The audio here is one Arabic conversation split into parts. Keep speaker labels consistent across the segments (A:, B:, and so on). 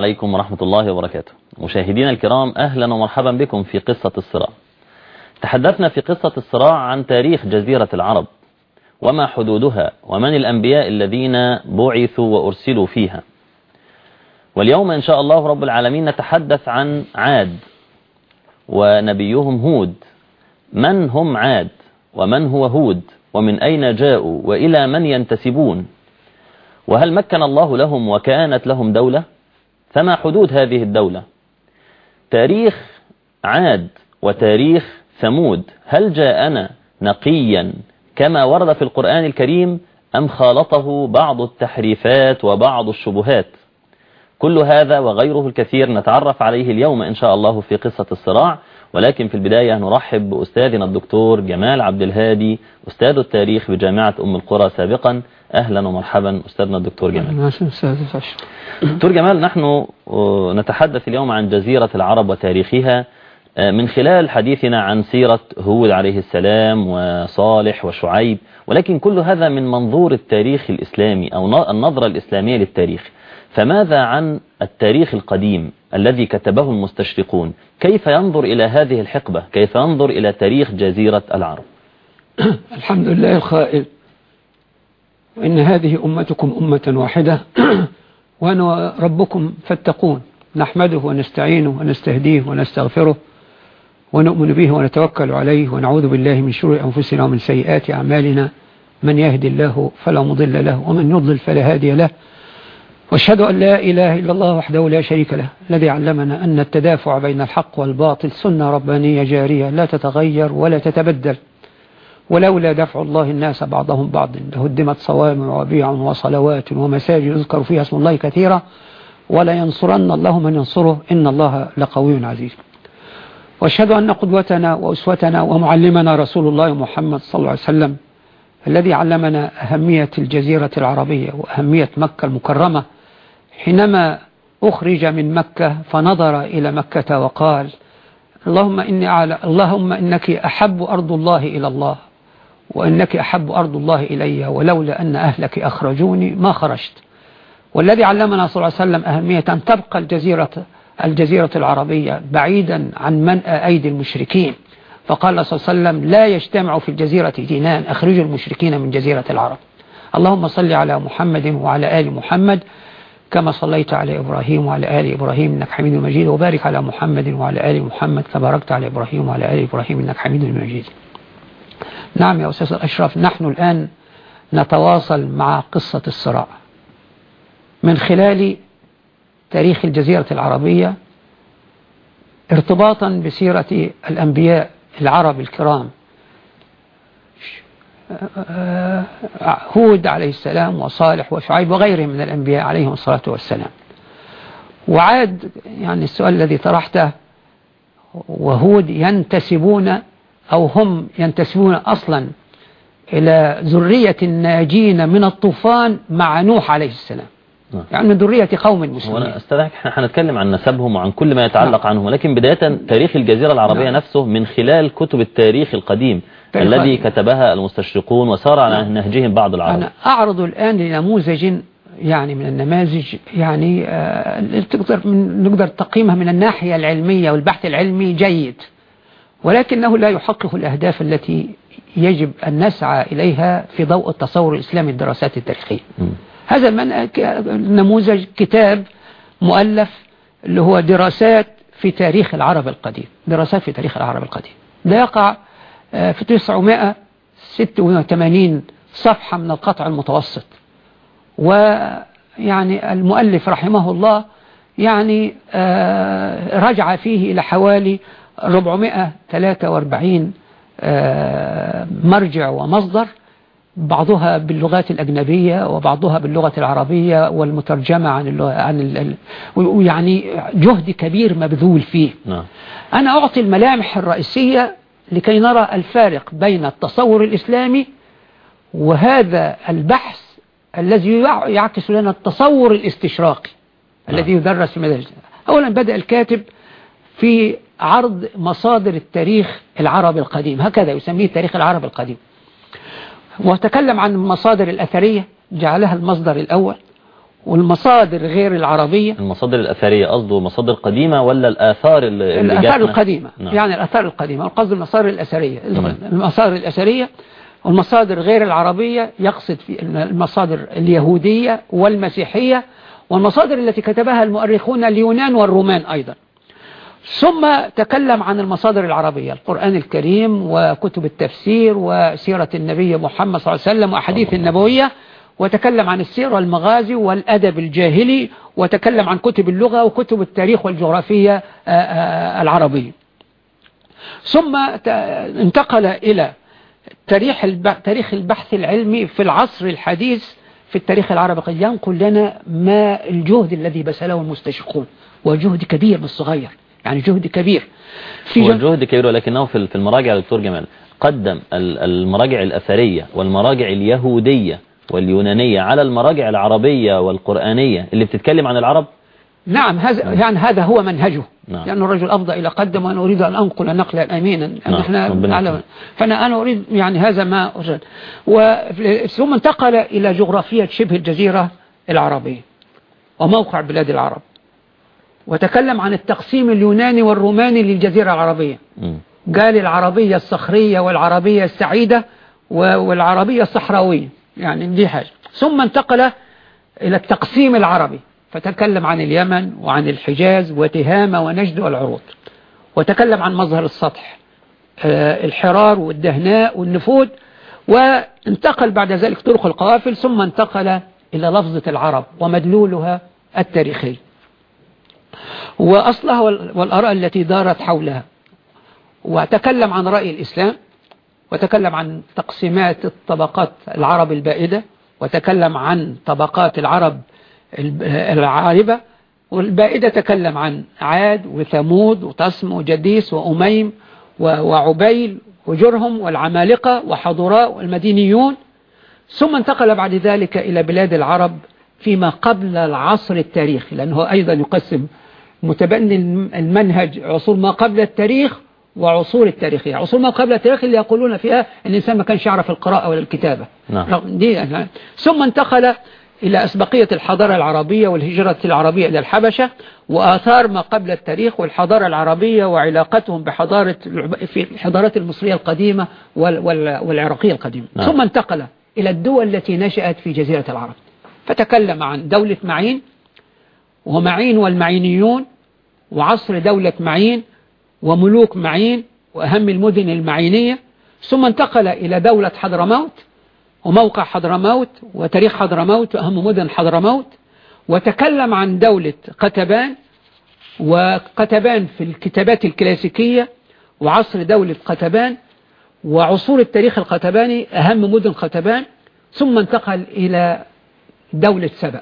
A: عليكم ورحمة الله وبركاته مشاهدينا الكرام أهلا ومرحبا بكم في قصة الصراع تحدثنا في قصة الصراع عن تاريخ جزيرة العرب وما حدودها ومن الأنبياء الذين بعثوا وأرسلوا فيها واليوم إن شاء الله رب العالمين نتحدث عن عاد ونبيهم هود من هم عاد ومن هو هود ومن أين جاءوا وإلى من ينتسبون وهل مكن الله لهم وكانت لهم دولة فما حدود هذه الدولة تاريخ عاد وتاريخ ثمود هل جاءنا نقيا كما ورد في القرآن الكريم أم خالطه بعض التحريفات وبعض الشبهات كل هذا وغيره الكثير نتعرف عليه اليوم إن شاء الله في قصة الصراع ولكن في البداية نرحب بأستاذنا الدكتور جمال عبد الهادي أستاذ التاريخ بجامعة أم القرى سابقا أهلا ومرحبا أستاذنا الدكتور جمال دكتور جمال نحن آه، نتحدث اليوم عن جزيرة العرب وتاريخها آه، من خلال حديثنا عن سيرة هود عليه السلام وصالح وشعيب ولكن كل هذا من منظور التاريخ الإسلامي أو النظرة الإسلامية للتاريخ فماذا عن التاريخ القديم الذي كتبه المستشرقون كيف ينظر إلى هذه الحقبة كيف ينظر إلى تاريخ جزيرة العرب
B: الحمد لله الخائل وإن هذه أمتكم أمة واحدة وأنا ربكم فاتقون نحمده ونستعينه ونستهديه ونستغفره ونؤمن به ونتوكل عليه ونعوذ بالله من شرور أنفسنا ومن سيئات أعمالنا من يهدي الله فلا مضل له ومن يضلل فلا هادي له واشهد أن لا إله إلا الله وحده لا شريك له الذي علمنا أن التدافع بين الحق والباطل سنة ربانية جارية لا تتغير ولا تتبدل ولولا دفع الله الناس بعضهم بعضا لهدمت صوامع وبيع وصلوات ومساجد يذكر فيها اسم الله كثيرا ولا ينصرن الله من ينصره إن الله لقوي عزيز واشهد أن قدوتنا وأسوتنا ومعلمنا رسول الله محمد صلى الله عليه وسلم الذي علمنا أهمية الجزيرة العربية وأهمية مكة المكرمة حينما أخرج من مكة فنظر إلى مكة وقال اللهم, إني على اللهم إنك أحب أرض الله إلى الله وإنك أحب أرض الله إلي ولولا أن أهلك أخرجوني ما خرجت والذي علمنا صلى الله عليه وسلم أهمية أن تبقى الجزيرة الجزيرة العربية بعيدا عن منأى أيدي المشركين فقال صلى الله عليه وسلم لا يجتمع في الجزيرة دينان أخرجوا المشركين من جزيرة العرب اللهم صل على محمد وعلى آل محمد كما صليت على إبراهيم وعلى آل إبراهيم إنك حميد مجيد وبارك على محمد وعلى آل محمد كما باركت على إبراهيم وعلى آل إبراهيم إنك حميد مجيد نعم يا أستاذ أشرف نحن الآن نتواصل مع قصة الصراع من خلال تاريخ الجزيرة العربية ارتباطا بسيرة الأنبياء العرب الكرام هود عليه السلام وصالح وشعيب وغيرهم من الأنبياء عليهم الصلاة والسلام وعاد يعني السؤال الذي طرحته وهود ينتسبون أو هم ينتسبون أصلا إلى ذرية الناجين من الطوفان مع نوح عليه السلام نعم. يعني من ذرية قوم مسلمين
A: استاذك احنا هنتكلم عن نسبهم وعن كل ما يتعلق نعم. عنهم ولكن بداية تاريخ الجزيرة العربية نعم. نفسه من خلال كتب التاريخ القديم الذي كتبها المستشرقون وسار على نعم. نهجهم بعض العرب أنا
B: أعرض الآن لنموذج يعني من النماذج يعني آه تقدر نقدر تقييمها من الناحية العلمية والبحث العلمي جيد ولكنه لا يحقق الأهداف التي يجب أن نسعى إليها في ضوء التصور الإسلامي الدراسات التاريخية هذا نموذج كتاب مؤلف اللي هو دراسات في تاريخ العرب القديم دراسات في تاريخ العرب القديم ده يقع آه، في 986 صفحة من القطع المتوسط ويعني المؤلف رحمه الله يعني آه، رجع فيه إلى حوالي 443 آه، مرجع ومصدر بعضها باللغات الأجنبية وبعضها باللغة العربية والمترجمة عن اللغة عن ويعني يعني جهد كبير مبذول فيه نعم. أنا أعطي الملامح الرئيسية لكي نرى الفارق بين التصور الإسلامي وهذا البحث الذي يعكس لنا التصور الاستشراقي الذي نعم. يدرس في مدارس أولا بدأ الكاتب في عرض مصادر التاريخ العربي القديم هكذا يسميه التاريخ العربي القديم وتكلم عن المصادر الأثرية جعلها المصدر الأول والمصادر غير العربية
A: المصادر الأثرية قصده مصادر قديمة ولا الآثار اللي الآثار القديمة نعم. يعني
B: الآثار القديمة القصد المصادر الأثرية نعم. المصادر الأثرية والمصادر غير العربية يقصد في المصادر اليهودية والمسيحية والمصادر التي كتبها المؤرخون اليونان والرومان أيضا ثم تكلم عن المصادر العربية القرآن الكريم وكتب التفسير وسيرة النبي محمد صلى الله عليه وسلم وأحاديث النبوية وتكلم عن السير والمغازي والأدب الجاهلي وتكلم عن كتب اللغة وكتب التاريخ والجغرافية آه، آه، العربية ثم انتقل إلى تاريخ البحث العلمي في العصر الحديث في التاريخ العربي قد ينقل لنا ما الجهد الذي بذله المستشرقون وجهد كبير مش صغير
A: يعني جهد كبير في هو جهد كبير ولكنه في المراجع دكتور جمال قدم المراجع الأثرية والمراجع اليهودية واليونانية على المراجع العربية والقرآنية اللي بتتكلم عن العرب
B: نعم هذا نعم. يعني هذا هو منهجه نعم. لأن الرجل أفضى إلى قدم وأنا أريد أن أنقل نقلا أمينا أن نعم. احنا نعلم فأنا أنا أريد يعني هذا ما أريد ثم انتقل إلى جغرافية شبه الجزيرة العربية وموقع بلاد العرب وتكلم عن التقسيم اليوناني والروماني للجزيرة العربية قال العربية الصخرية والعربية السعيدة والعربية الصحراوية يعني دي حاجة ثم انتقل إلى التقسيم العربي فتكلم عن اليمن وعن الحجاز وتهامة ونجد والعروض وتكلم عن مظهر السطح آه، الحرار والدهناء والنفود وانتقل بعد ذلك طرق القوافل ثم انتقل إلى لفظة العرب ومدلولها التاريخي وأصلها والآراء التي دارت حولها وتكلم عن رأي الإسلام وتكلم عن تقسيمات الطبقات العرب البائدة وتكلم عن طبقات العرب العاربة والبائدة تكلم عن عاد وثمود وطسم وجديس وأميم وعبيل وجرهم والعمالقة وحضراء والمدينيون ثم انتقل بعد ذلك إلى بلاد العرب فيما قبل العصر التاريخي لأنه أيضا يقسم متبني المنهج عصور ما قبل التاريخ وعصور التاريخية يعني عصور ما قبل التاريخ اللي يقولون فيها أن الإنسان ما كانش يعرف القراءة ولا الكتابة نعم. دي يعني. ثم انتقل إلى أسبقية الحضارة العربية والهجرة العربية إلى الحبشة وآثار ما قبل التاريخ والحضارة العربية وعلاقتهم بحضارة في الحضارات المصرية القديمة والعراقية القديمة نعم. ثم انتقل إلى الدول التي نشأت في جزيرة العرب فتكلم عن دولة معين ومعين والمعينيون وعصر دولة معين وملوك معين وأهم المدن المعينية ثم انتقل إلى دولة حضرموت وموقع حضرموت وتاريخ حضرموت وأهم مدن حضرموت وتكلم عن دولة قتبان وقتبان في الكتابات الكلاسيكية وعصر دولة قتبان وعصور التاريخ القتباني أهم مدن قتبان ثم انتقل إلى دولة سبأ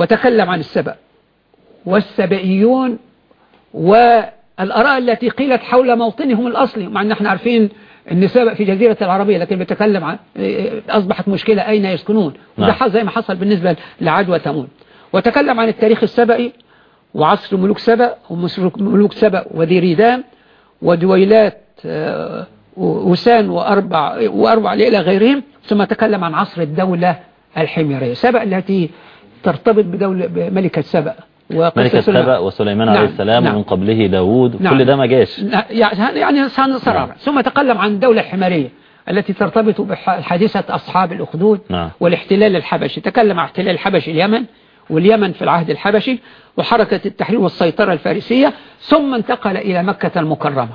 B: وتكلم عن السبأ والسبئيون والأراء التي قيلت حول موطنهم الأصلي مع أن احنا عارفين أن سبأ في جزيرة العربية لكن بتكلم عن أصبحت مشكلة أين يسكنون نعم. وده زي ما حصل بالنسبة لعاد وثمود وتكلم عن التاريخ السبئي وعصر ملوك سبأ وملوك سبأ وديريدان ودويلات آه، وسان وأربع, وأربع ليلة غيرهم ثم تكلم عن عصر الدولة الحميرية سبأ التي ترتبط بدولة ملكة سبأ
A: ملكة سبأ وسليمان نعم عليه السلام نعم ومن قبله داوود نعم كل ده ما جاش
B: يعني سان نعم ثم تكلم عن الدولة الحمارية التي ترتبط بحادثة أصحاب الأخدود نعم والاحتلال الحبشي تكلم عن احتلال الحبش اليمن واليمن في العهد الحبشي وحركة التحرير والسيطرة الفارسية ثم انتقل إلى مكة المكرمة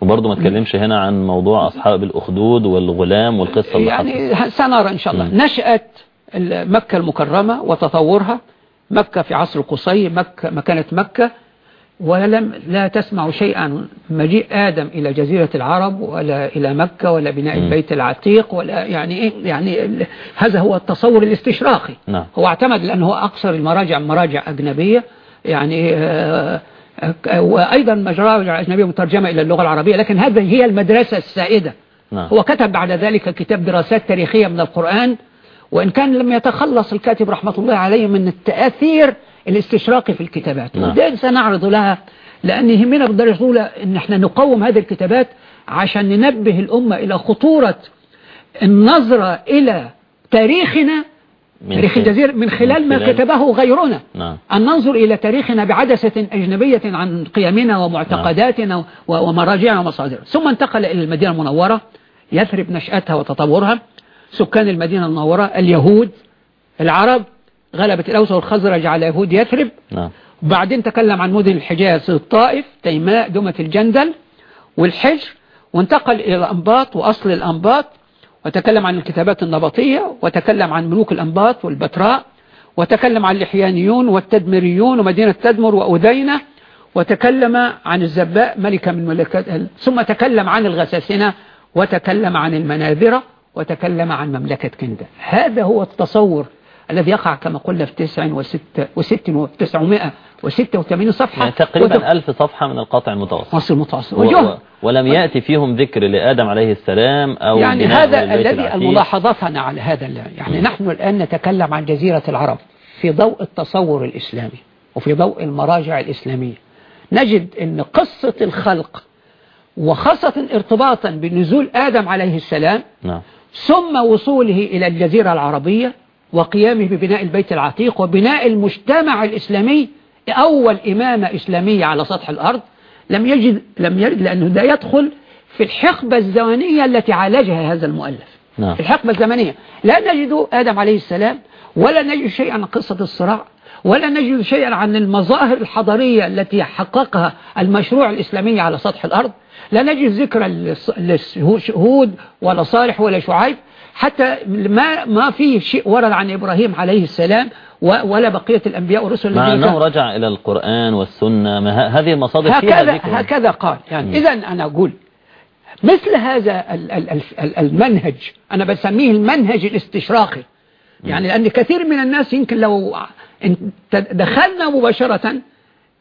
A: وبرضه ما تكلمش هنا عن موضوع أصحاب الأخدود والغلام والقصة اللي يعني
B: سنرى إن شاء الله نشأت مكة المكرمة وتطورها مكة في عصر قصي مكة مكانة مكة ولم لا تسمع شيئا مجيء آدم إلى جزيرة العرب ولا إلى مكة ولا بناء البيت العتيق ولا يعني إيه يعني هذا هو التصور الاستشراقي نعم. هو اعتمد لأنه أقصر المراجع مراجع أجنبية يعني آه، آه، وأيضا مراجع أجنبية مترجمة إلى اللغة العربية لكن هذه هي المدرسة السائدة نعم. هو كتب بعد ذلك كتاب دراسات تاريخية من القرآن وإن كان لم يتخلص الكاتب رحمة الله عليه من التأثير الاستشراقي في الكتابات نعم. وده سنعرض لها لأن يهمنا بالدرجة الأولى أن احنا نقوم هذه الكتابات عشان ننبه الأمة إلى خطورة النظرة إلى تاريخنا
A: من تاريخ الجزيرة
B: من خلال ما كتبه غيرنا نعم. أن ننظر إلى تاريخنا بعدسة أجنبية عن قيمنا ومعتقداتنا نعم. ومراجعنا ومصادرنا ثم انتقل إلى المدينة المنورة يثرب نشأتها وتطورها سكان المدينة المنورة اليهود العرب غلبت الأوس والخزرج على يهود يثرب نعم. وبعدين تكلم عن مدن الحجاز الطائف تيماء دمة الجندل والحجر وانتقل إلى الأنباط وأصل الأنباط وتكلم عن الكتابات النبطية وتكلم عن ملوك الأنباط والبتراء وتكلم عن اللحيانيون والتدمريون ومدينة تدمر وأدينة وتكلم عن الزباء ملكة من ملكات ثم تكلم عن الغساسنة وتكلم عن المناذرة وتكلم عن مملكة كندا هذا هو التصور الذي يقع كما قلنا في 986 صفحة يعني تقريبا وتق...
A: ألف صفحة من القطع المتوسط مصر المتوسط و... و... ولم يأتي فيهم ذكر لآدم عليه السلام أو يعني هذا الذي
B: ملاحظتنا على هذا يعني م. نحن الآن نتكلم عن جزيرة العرب في ضوء التصور الإسلامي وفي ضوء المراجع الإسلامية نجد أن قصة الخلق وخاصة ارتباطا بنزول آدم عليه السلام نعم ثم وصوله إلى الجزيرة العربية وقيامه ببناء البيت العتيق وبناء المجتمع الإسلامي أول إمامة إسلامية على سطح الأرض لم يجد لم يرد لأنه ده يدخل في الحقبة الزمنية التي عالجها هذا المؤلف نعم. الحقبة الزمنية لا نجد آدم عليه السلام ولا نجد شيئا عن قصة الصراع ولا نجد شيئا عن المظاهر الحضارية التي حققها المشروع الإسلامي على سطح الأرض لا نجد ذكر للشهود ولا صالح ولا شعيب حتى ما ما في شيء ورد عن إبراهيم عليه السلام ولا بقية الأنبياء والرسل مع أنه
A: رجع إلى القرآن والسنة ما هذه المصادر هكذا فيها
B: هكذا قال يعني إذا أنا أقول مثل هذا المنهج أنا بسميه المنهج الاستشراقي يعني لأن كثير من الناس يمكن لو دخلنا مباشرة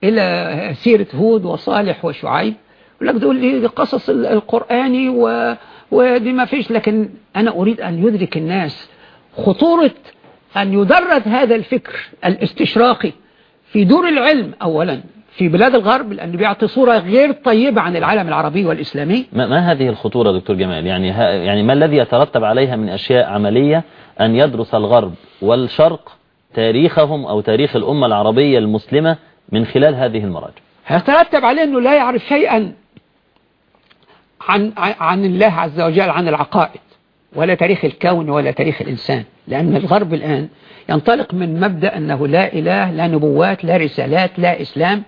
B: إلى سيرة هود وصالح وشعيب يقول لك دول قصص القرآني و... ودي ما فيش لكن أنا أريد أن يدرك الناس خطورة أن يدرد هذا الفكر الاستشراقي في دور العلم
A: أولا في بلاد الغرب لأنه بيعطي صورة غير طيبة عن العالم العربي والإسلامي ما, ما هذه الخطورة دكتور جمال يعني, ها يعني ما الذي يترتب عليها من أشياء عملية أن يدرس الغرب والشرق تاريخهم أو تاريخ الأمة العربية المسلمة من خلال هذه المراجع
B: هيترتب عليه أنه لا يعرف شيئا عن, عن الله عز وجل عن العقائد ولا تاريخ الكون ولا تاريخ الإنسان لأن الغرب الآن ينطلق من مبدأ أنه لا إله لا نبوات لا رسالات لا إسلام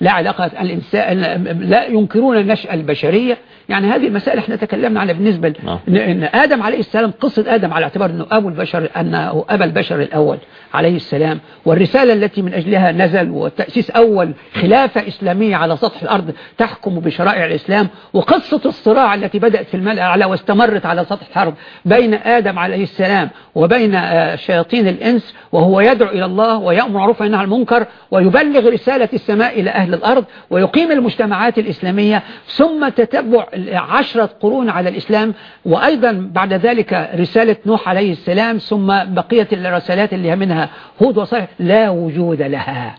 B: لا علاقة الإنسان لا ينكرون النشأة البشرية يعني هذه المسائل احنا تكلمنا عنها بالنسبة نعم. إن آدم عليه السلام قصة آدم على اعتبار أنه أبو البشر أنه أبا البشر الأول عليه السلام والرسالة التي من أجلها نزل وتأسيس أول خلافة إسلامية على سطح الأرض تحكم بشرائع الإسلام وقصة الصراع التي بدأت في الملأ على واستمرت على سطح الحرب بين آدم عليه السلام وبين آه، شياطين الإنس وهو يدعو إلى الله ويأمر عرفة إنها المنكر ويبلغ رسالة السماء إلى أهل الأرض ويقيم المجتمعات الإسلامية ثم تتبع عشرة قرون على الإسلام وأيضا بعد ذلك رسالة نوح عليه السلام ثم بقية الرسالات اللي منها هود وصالح لا وجود لها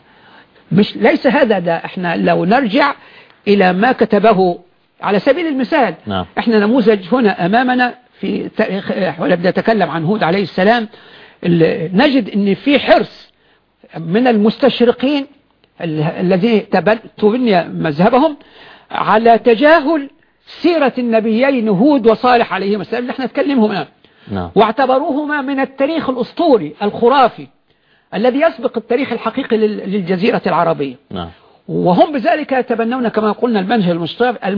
B: مش ليس هذا ده احنا لو نرجع إلى ما كتبه على سبيل المثال نعم. احنا نموذج هنا أمامنا في تاريخ احنا نتكلم عن هود عليه السلام نجد ان في حرص من المستشرقين الذين تبني مذهبهم على تجاهل سيرة النبيين هود وصالح عليهما السلام اللي احنا نتكلمهم الآن نعم. واعتبروهما من التاريخ الأسطوري الخرافي الذي يسبق التاريخ الحقيقي للجزيرة العربية نعم. وهم بذلك يتبنون كما قلنا المنهج المصطفى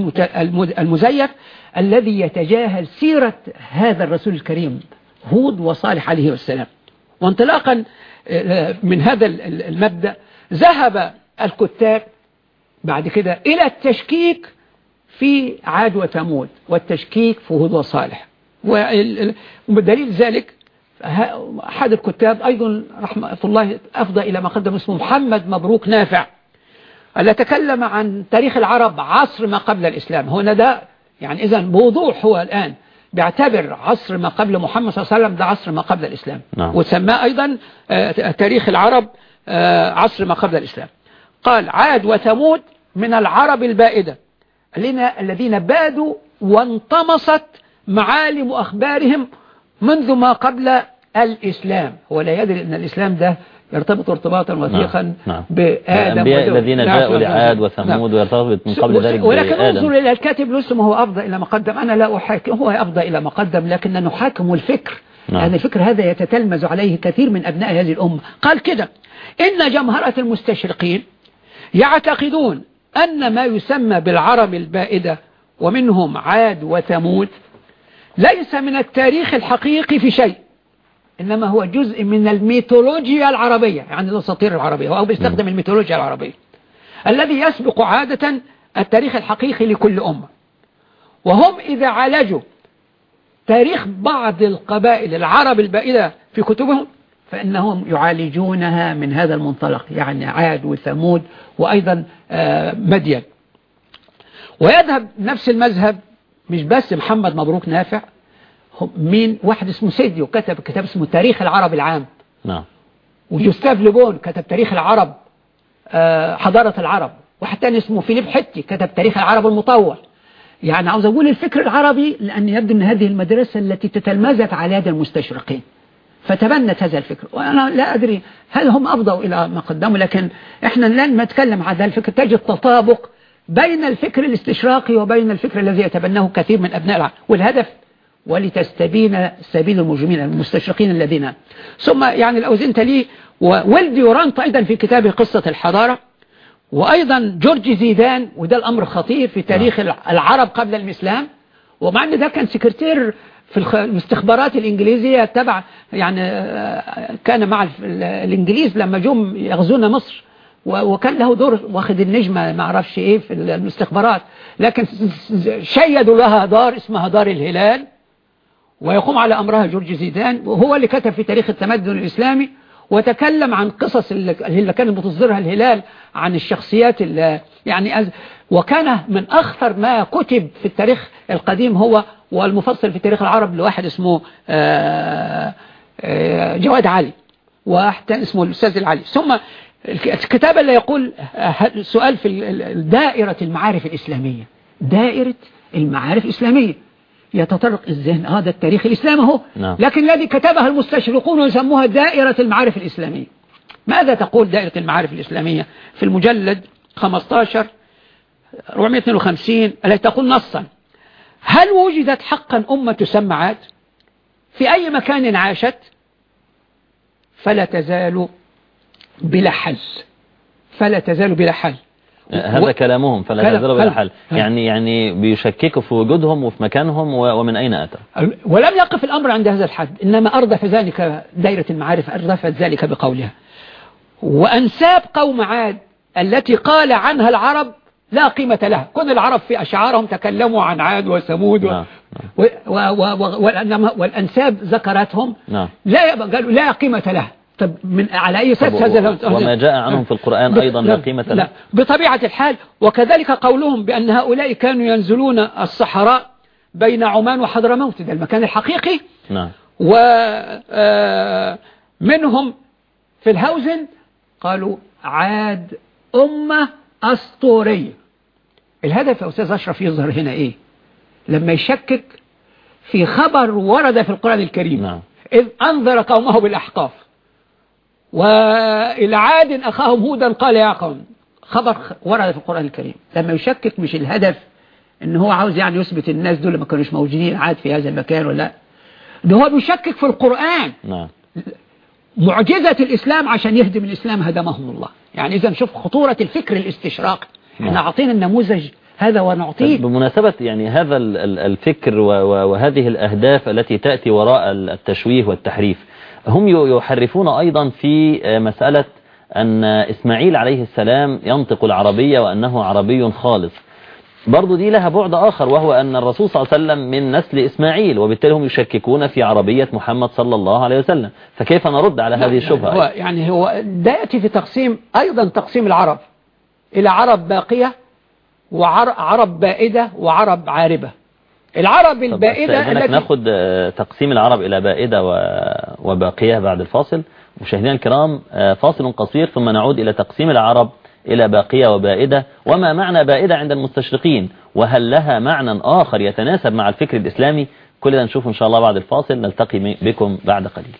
B: المزيف الذي يتجاهل سيرة هذا الرسول الكريم هود وصالح عليه السلام وانطلاقا آه، من هذا المبدأ ذهب الكتاب بعد كده إلى التشكيك في عاد وثمود والتشكيك في هود وصالح ودليل ذلك أحد الكتاب أيضا رحمة الله أفضى إلى ما قدم اسمه محمد مبروك نافع اللي تكلم عن تاريخ العرب عصر ما قبل الإسلام هنا ده يعني إذا بوضوح هو الآن بيعتبر عصر ما قبل محمد صلى الله عليه وسلم ده عصر ما قبل الإسلام نعم. وسماه أيضا آه، تاريخ العرب آه، عصر ما قبل الإسلام قال عاد وثمود من العرب البائدة الذين بادوا وانطمست معالم أخبارهم منذ ما قبل الإسلام هو لا يدري أن الإسلام ده يرتبط ارتباطا نعم، وثيقا نعم. نعم. بآدم الذين نعم. جاءوا لعاد وثمود نعم.
A: ويرتبط من قبل ذلك ولكن انظر
B: إلى الكاتب لسه ما هو أفضى إلى ما قدم أنا لا أحاكم هو أفضى إلى ما قدم لكن نحاكم الفكر نعم. الفكر هذا يتتلمذ عليه كثير من أبناء هذه الأمة قال كده إن جمهرة المستشرقين يعتقدون أن ما يسمى بالعرب البائدة ومنهم عاد وثمود ليس من التاريخ الحقيقي في شيء إنما هو جزء من الميثولوجيا العربية يعني الأساطير العربية أو بيستخدم الميثولوجيا العربية الذي يسبق عادة التاريخ الحقيقي لكل أمة وهم إذا عالجوا تاريخ بعض القبائل العرب البائدة في كتبهم فإنهم يعالجونها من هذا المنطلق يعني عاد وثمود وأيضا آه، مدين ويذهب نفس المذهب مش بس محمد مبروك نافع مين واحد اسمه سيديو كتب كتاب اسمه تاريخ العرب العام نعم وجوستاف لوبون كتب تاريخ العرب آه، حضارة العرب واحد تاني اسمه فيليب حتي كتب تاريخ العرب المطول يعني عاوز أقول الفكر العربي لأن يبدو أن هذه المدرسة التي تتلمذت على يد المستشرقين فتبنت هذا الفكر وأنا لا أدري هل هم أفضوا إلى ما قدموا لكن إحنا لن نتكلم عن هذا الفكر تجد تطابق بين الفكر الاستشراقي وبين الفكر الذي يتبناه كثير من أبناء العالم والهدف ولتستبين سبيل المجرمين المستشرقين الذين ثم يعني تليه وولد يورانت أيضا في كتابه قصة الحضارة وأيضا جورج زيدان وده الأمر خطير في تاريخ نعم. العرب قبل الإسلام ومع أن ده كان سكرتير في الاستخبارات الإنجليزية تبع يعني آه، كان مع الإنجليز لما جم يغزون مصر وكان له دور واخد النجمة ما اعرفش ايه في الاستخبارات لكن شيدوا لها دار اسمها دار الهلال ويقوم على امرها جورج زيدان وهو اللي كتب في تاريخ التمدن الاسلامي وتكلم عن قصص اللي كانت بتصدرها الهلال عن الشخصيات اللي يعني وكان من أخطر ما كتب في التاريخ القديم هو والمفصل في تاريخ العرب لواحد اسمه آه، آه، جواد علي واحد اسمه الأستاذ العلي ثم الكتاب اللي يقول سؤال في دائرة المعارف الإسلامية دائرة المعارف الإسلامية يتطرق الذهن هذا آه التاريخ الإسلامي هو نعم. لكن الذي كتبها المستشرقون يسموها دائرة المعارف الإسلامية ماذا تقول دائرة المعارف الإسلامية في المجلد 15 452 التي تقول نصا هل وجدت حقا أمة تسمى عاد في أي مكان عاشت فلا تزال بلا حل فلا تزال بلا حل أه، هذا و...
A: كلامهم فلا تزال بلا حل يعني يعني بيشككوا في وجودهم وفي مكانهم و... ومن أين أتى
B: ولم يقف الأمر عند هذا الحد إنما أردف ذلك دائرة المعارف أردفت ذلك بقولها وأنساب قوم عاد التي قال عنها العرب لا قيمة لها كن العرب في أشعارهم تكلموا عن عاد وثمود و... نعم، نعم. و... و... و... والأنساب ذكرتهم نعم. لا قالوا لا قيمة لها طب من على أي اساس هذا وما جاء عنهم في
A: القرآن أيضا لا قيمة لا
B: بطبيعة الحال وكذلك قولهم بأن هؤلاء كانوا ينزلون الصحراء بين عمان وحضرموت ده المكان الحقيقي نعم ومنهم آه، في الهوزن قالوا عاد أمة أسطورية الهدف يا أستاذ أشرف يظهر هنا إيه لما يشكك في خبر ورد في القرآن الكريم نعم. إذ أنذر قومه بالأحقاف والعاد أخاهم هودا قال يا قوم خبر ورد في القرآن الكريم لما يشكك مش الهدف ان هو عاوز يعني يثبت الناس دول ما كانوش موجودين عاد في هذا المكان ولا ده هو بيشكك في القرآن نعم معجزة الإسلام عشان يهدم الإسلام هدمهم الله يعني إذا شوف خطورة الفكر الاستشراقي احنا نعم. أعطينا النموذج هذا ونعطيه طيب،
A: بمناسبة يعني هذا الفكر وهذه الأهداف التي تأتي وراء التشويه والتحريف هم يحرفون أيضا في آه، مسألة أن إسماعيل عليه السلام ينطق العربية وأنه عربي خالص برضو دي لها بعد آخر وهو أن الرسول صلى الله عليه وسلم من نسل إسماعيل وبالتالي هم يشككون في عربية محمد صلى الله عليه وسلم فكيف نرد على هذه يعني الشبهة هو
B: يعني هو ده يأتي في تقسيم أيضا تقسيم العرب إلى عرب باقية وعرب بائدة وعرب عاربة العرب البائدة التي ناخد
A: آه، تقسيم العرب إلى بائدة وباقية بعد الفاصل مشاهدينا الكرام آه، فاصل قصير ثم نعود إلى تقسيم العرب إلى باقية وبائدة وما معنى بائدة عند المستشرقين وهل لها معنى آخر يتناسب مع الفكر الإسلامي كل ده نشوف إن شاء الله بعد الفاصل نلتقي بكم بعد قليل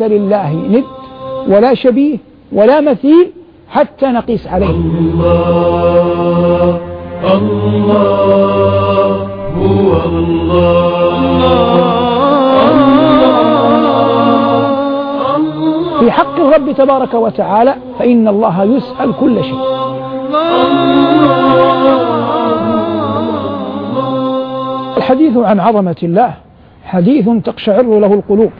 B: ليس لله ند ولا شبيه ولا مثيل حتى نقيس عليه الله
A: الله
B: هو الله في حق الرب تبارك وتعالى فإن الله يسأل كل شيء الحديث عن عظمة الله حديث تقشعر له القلوب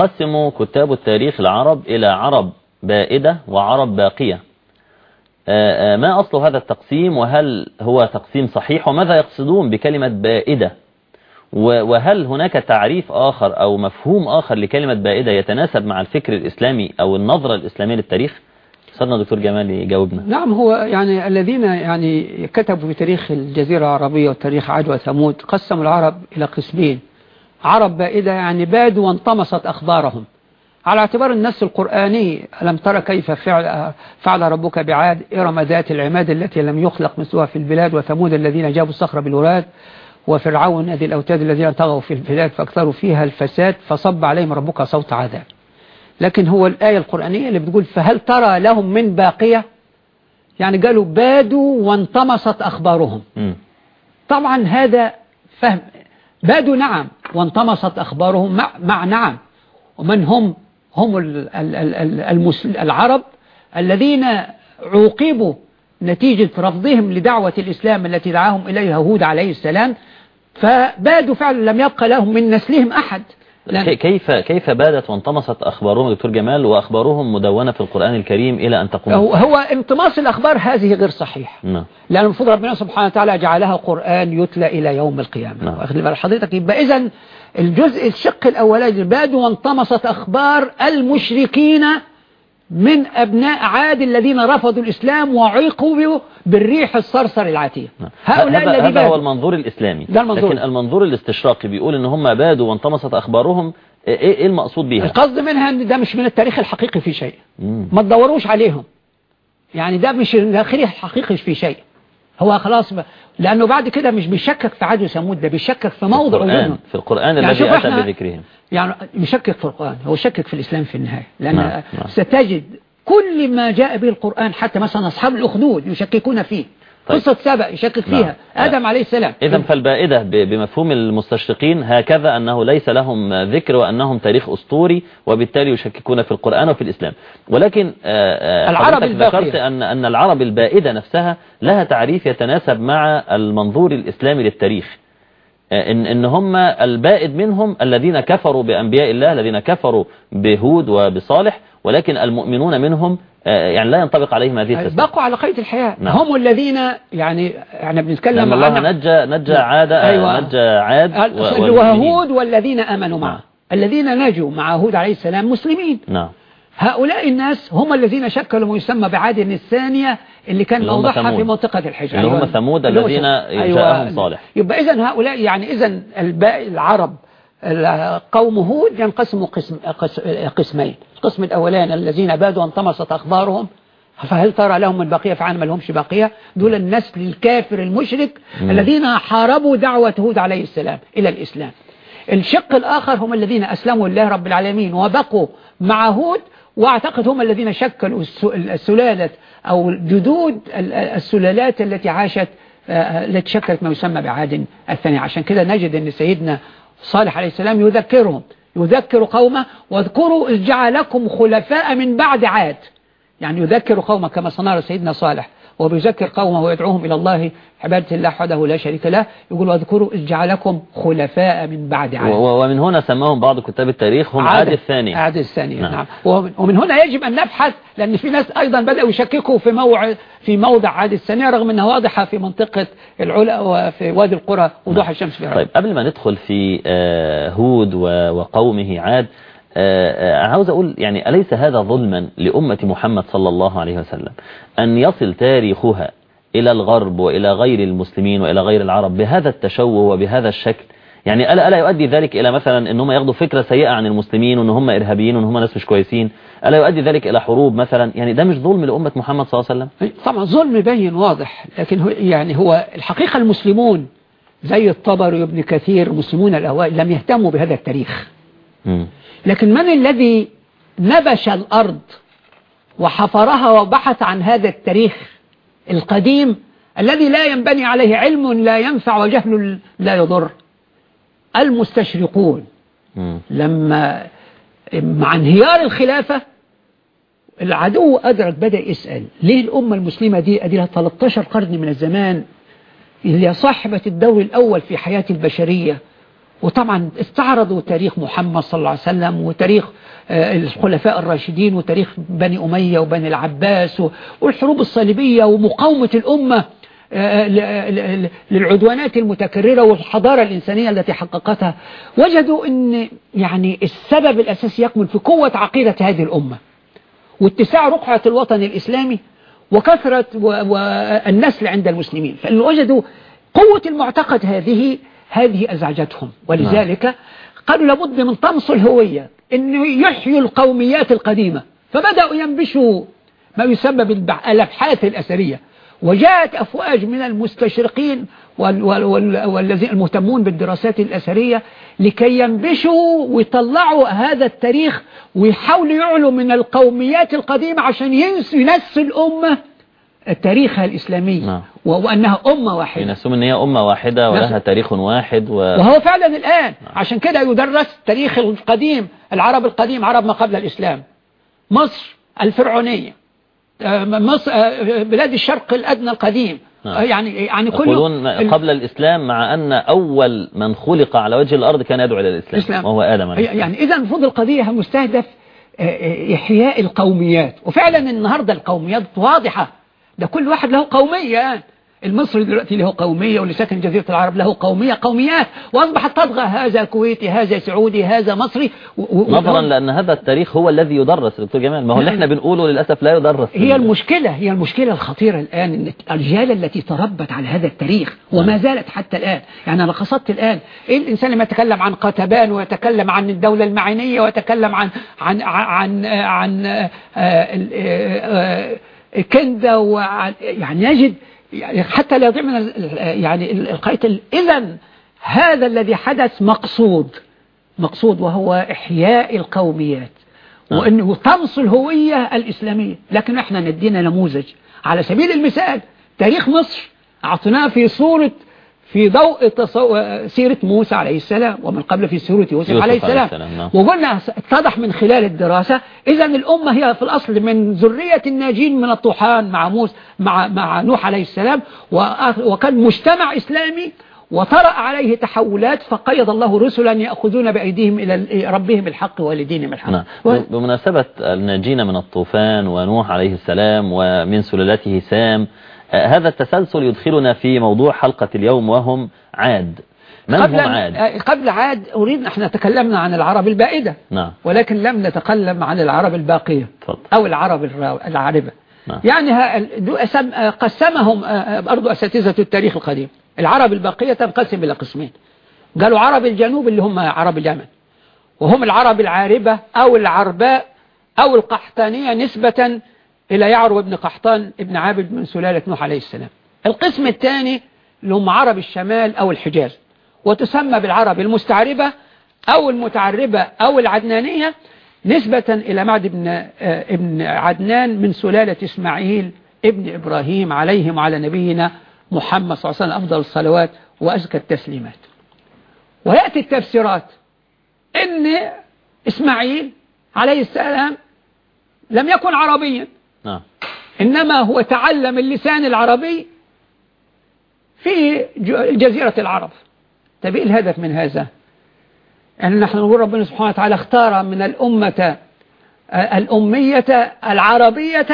A: يقسم كتاب التاريخ العرب إلى عرب بائدة وعرب باقية آه، آه، ما أصل هذا التقسيم وهل هو تقسيم صحيح وماذا يقصدون بكلمة بائدة وهل هناك تعريف آخر أو مفهوم آخر لكلمة بائدة يتناسب مع الفكر الإسلامي أو النظرة الإسلامية للتاريخ صدنا دكتور جمال يجاوبنا
B: نعم هو يعني الذين يعني كتبوا في تاريخ الجزيرة العربية وتاريخ عجوة ثمود قسموا العرب إلى قسمين عرب بائدة يعني بادوا وانطمست أخبارهم على اعتبار النص القرآني ألم ترى كيف فعل, فعل ربك بعاد إرم ذات العماد التي لم يخلق مثلها في البلاد وثمود الذين جابوا الصخر بالوراد وفرعون ذي الأوتاد الذين طغوا في البلاد فاكثروا فيها الفساد فصب عليهم ربك صوت عذاب لكن هو الآية القرآنية اللي بتقول فهل ترى لهم من باقية يعني قالوا بادوا وانطمست أخبارهم طبعا هذا فهم بادوا نعم وانطمست أخبارهم مع, نعم ومن هم هم العرب الذين
A: عوقبوا
B: نتيجة رفضهم لدعوة الإسلام التي دعاهم إليها هود عليه السلام فبادوا فعلا لم يبقى لهم من نسلهم أحد
A: كيف كيف بادت وانطمست أخبارهم دكتور جمال وأخبارهم مدونة في القرآن الكريم إلى أن تقوم هو, هو
B: انطماس الأخبار هذه غير صحيح نعم. لأن المفروض ربنا سبحانه وتعالى جعلها قرآن يتلى إلى يوم القيامة نعم. وأخذ واخد بال حضرتك يبقى إذا الجزء الشق الأولاني بادوا وانطمست أخبار المشركين من أبناء عاد الذين رفضوا الإسلام وعيقوا بالريح الصرصر العاتية نعم. هؤلاء هذا الذين هذا هو
A: المنظور الإسلامي ده المنظور. لكن المنظور الاستشراقي بيقول إن هم بادوا وانطمست أخبارهم إيه-, إيه-, إيه المقصود بيها القصد
B: منها إن ده مش من التاريخ الحقيقي في شيء مم. ما تدوروش عليهم يعني ده مش من التاريخ الحقيقي في شيء هو خلاص ب... لأنه بعد كده مش بيشكك في عاد سمود ده بيشكك في موضع القرآن
A: في القرآن يعني الذي أتى بذكرهم
B: يعني بيشكك في القرآن هو شكك في الإسلام في النهاية لأن نعم، نعم. ستجد كل ما جاء به القرآن حتى مثلا أصحاب الأخدود يشككون فيه طيب. قصة سبأ يشكك نعم. فيها نعم. آدم عليه السلام
A: إذا فالبائدة بمفهوم المستشرقين هكذا أنه ليس لهم ذكر وأنهم تاريخ أسطوري وبالتالي يشككون في القرآن وفي الإسلام ولكن آه، آه، العرب ذكرت أن, أن العرب البائدة نفسها لها تعريف يتناسب مع المنظور الإسلامي للتاريخ آه، إن, إن هم البائد منهم الذين كفروا بأنبياء الله الذين كفروا بهود وبصالح ولكن المؤمنون منهم آه، يعني لا ينطبق عليهم هذه التسمية
B: بقوا على قيد الحياة نعم. هم الذين يعني احنا بنتكلم الله عن نجى
A: نجى نعم. عاد آه، أيوة. نجى عاد وهود
B: والذين امنوا معه نعم. الذين نجوا مع هود عليه السلام مسلمين نعم هؤلاء الناس هم الذين شكلوا ما يسمى بعاد الثانية اللي كان موضعها في منطقة الحجر اللي هم ثمود الذين أيوة. جاءهم صالح يبقى إذا هؤلاء يعني إذا الباقي العرب قوم هود ينقسموا قسم قسمين القسم الأولان الذين بادوا انطمست أخبارهم فهل ترى لهم من بقية فعلا ما لهمش بقية دول النسل الكافر المشرك مم. الذين حاربوا دعوة هود عليه السلام إلى الإسلام الشق الآخر هم الذين أسلموا لله رب العالمين وبقوا مع هود واعتقد هم الذين شكلوا السلالة أو جدود السلالات التي عاشت آه، التي شكلت ما يسمى بعاد الثاني عشان كده نجد أن سيدنا صالح عليه السلام يذكرهم يذكر قومه واذكروا إذ جعلكم خلفاء من بعد عاد يعني يذكر قومه كما صنع سيدنا صالح وبيذكر قومه ويدعوهم إلى الله عبادة الله وحده لا شريك له يقول واذكروا إذ جعلكم خلفاء من بعد عاد
A: ومن هنا سماهم بعض كتاب التاريخ هم عاد الثاني عاد الثاني نعم. نعم
B: ومن هنا يجب أن نبحث لأن في ناس أيضا بدأوا يشككوا في موع في موضع عاد الثانية رغم أنها واضحة في منطقة العلا وفي وادي القرى وضوح نعم.
A: الشمس في طيب قبل ما ندخل في آه، هود وقومه عاد آه، آه، عاوز أقول يعني أليس هذا ظلما لأمة محمد صلى الله عليه وسلم أن يصل تاريخها إلى الغرب وإلى غير المسلمين وإلى غير العرب بهذا التشوه وبهذا الشكل يعني ألا, ألا يؤدي ذلك إلى مثلا أن هم ياخدوا فكرة سيئة عن المسلمين وأن هم إرهابيين وأن هم ناس مش كويسين ألا يؤدي ذلك إلى حروب مثلا يعني ده مش ظلم لأمة محمد صلى الله عليه وسلم
B: طبعا ظلم باين واضح لكن هو يعني هو الحقيقة المسلمون زي الطبر وابن كثير مسلمون الأوائل لم يهتموا بهذا التاريخ امم لكن من الذي نبش الأرض وحفرها وبحث عن هذا التاريخ القديم الذي لا ينبني عليه علم لا ينفع وجهل لا يضر المستشرقون لما مع انهيار الخلافة العدو أدرك بدأ يسأل ليه الأمة المسلمة دي أدي لها 13 قرن من الزمان هي صاحبة الدور الأول في حياة البشرية وطبعا استعرضوا تاريخ محمد صلى الله عليه وسلم وتاريخ آه، الخلفاء الراشدين وتاريخ بني أمية وبني العباس والحروب الصليبية ومقاومة الأمة آه، آه، للعدوانات المتكررة والحضارة الإنسانية التي حققتها وجدوا أن يعني السبب الأساسي يكمن في قوة عقيدة هذه الأمة واتساع رقعة الوطن الإسلامي وكثرة والنسل عند المسلمين فوجدوا وجدوا قوة المعتقد هذه هذه أزعجتهم ولذلك نعم. قالوا لابد من طمس الهوية أنه يحيوا القوميات القديمة فبدأوا ينبشوا ما يسمى بالأبحاث الأثرية وجاءت أفواج من المستشرقين والذين المهتمون بالدراسات الأثرية لكي ينبشوا ويطلعوا هذا التاريخ ويحاولوا يعلوا من القوميات القديمة عشان ينسوا ينسوا الأمة تاريخها الإسلامي نعم. وأنها أمة واحدة
A: ينسون أن هي أمة واحدة ولها تاريخ واحد و... وهو
B: فعلا الآن عشان كده يدرس تاريخ القديم العرب القديم عرب ما قبل الإسلام مصر الفرعونية آه، مصر آه، بلاد الشرق الأدنى القديم نعم. آه، يعني يعني كل يقولون قبل
A: الإسلام مع أن أول من خلق على وجه الأرض كان يدعو إلى الإسلام إسلام. وهو آدم يعني
B: إذا المفروض القضية مستهدف إحياء القوميات وفعلا النهاردة القوميات واضحة ده كل واحد له قومية المصري دلوقتي له قومية واللي ساكن جزيرة العرب له قومية قوميات وأصبحت تطغى هذا كويتي هذا سعودي هذا مصري نظرا لأن
A: هذا التاريخ هو الذي يدرس دكتور جمال ما هو اللي نعم. احنا بنقوله للأسف لا يدرس هي
B: المشكلة هي المشكلة الخطيرة الآن ان الأجيال التي تربت على هذا التاريخ وما نعم. زالت حتى الآن يعني أنا قصدت الآن إيه الإنسان لما يتكلم عن قتبان ويتكلم عن الدولة المعنية ويتكلم عن عن عن عن, عن, آه، عن آه، آه، كندا يعني نجد يعني حتى لا يضيع من يعني القاتل إذا هذا الذي حدث مقصود مقصود وهو إحياء القوميات آه. وأنه طمس الهوية الإسلامية لكن احنا ندينا نموذج على سبيل المثال تاريخ مصر أعطيناه في صورة في ضوء سيرة موسى عليه السلام ومن قبل في سيرة يوسف عليه السلام, السلام. نعم. وقلنا اتضح من خلال الدراسة إذا الأمة هي في الأصل من ذرية الناجين من الطحان مع موسى مع, مع نوح عليه السلام وكان مجتمع إسلامي وطرأ عليه تحولات فقيض الله رسلا يأخذون بأيديهم إلى ربهم الحق ولدينهم الحق نعم.
A: و... بمناسبة الناجين من الطوفان ونوح عليه السلام ومن سلالته سام آه، هذا التسلسل يدخلنا في موضوع حلقة اليوم وهم عاد من قبل هم عاد؟ آه،
B: قبل عاد أريد احنا تكلمنا عن العرب البائدة نعم. ولكن لم نتكلم عن العرب الباقية فضل. أو العرب العاربة نعم. يعني آه، قسمهم برضه أساتذة التاريخ القديم العرب الباقية تنقسم إلى قسمين قالوا عرب الجنوب اللي هم عرب اليمن وهم العرب العاربة أو العرباء أو القحطانية نسبة إلى يعرب بن قحطان ابن عابد من سلالة نوح عليه السلام القسم الثاني اللي هم عرب الشمال أو الحجاز وتسمى بالعرب المستعربة أو المتعربة أو العدنانية نسبة إلى معد بن, آه، ابن عدنان من سلالة إسماعيل ابن إبراهيم عليهم وعلى نبينا محمد صلى الله عليه وسلم أفضل الصلوات وأزكى التسليمات ويأتي التفسيرات إن إسماعيل عليه السلام لم يكن عربيا نعم إنما هو تعلم اللسان العربي في جزيرة العرب طب إيه الهدف من هذا يعني نحن نقول ربنا سبحانه وتعالى اختار من الأمة آه، الأمية العربية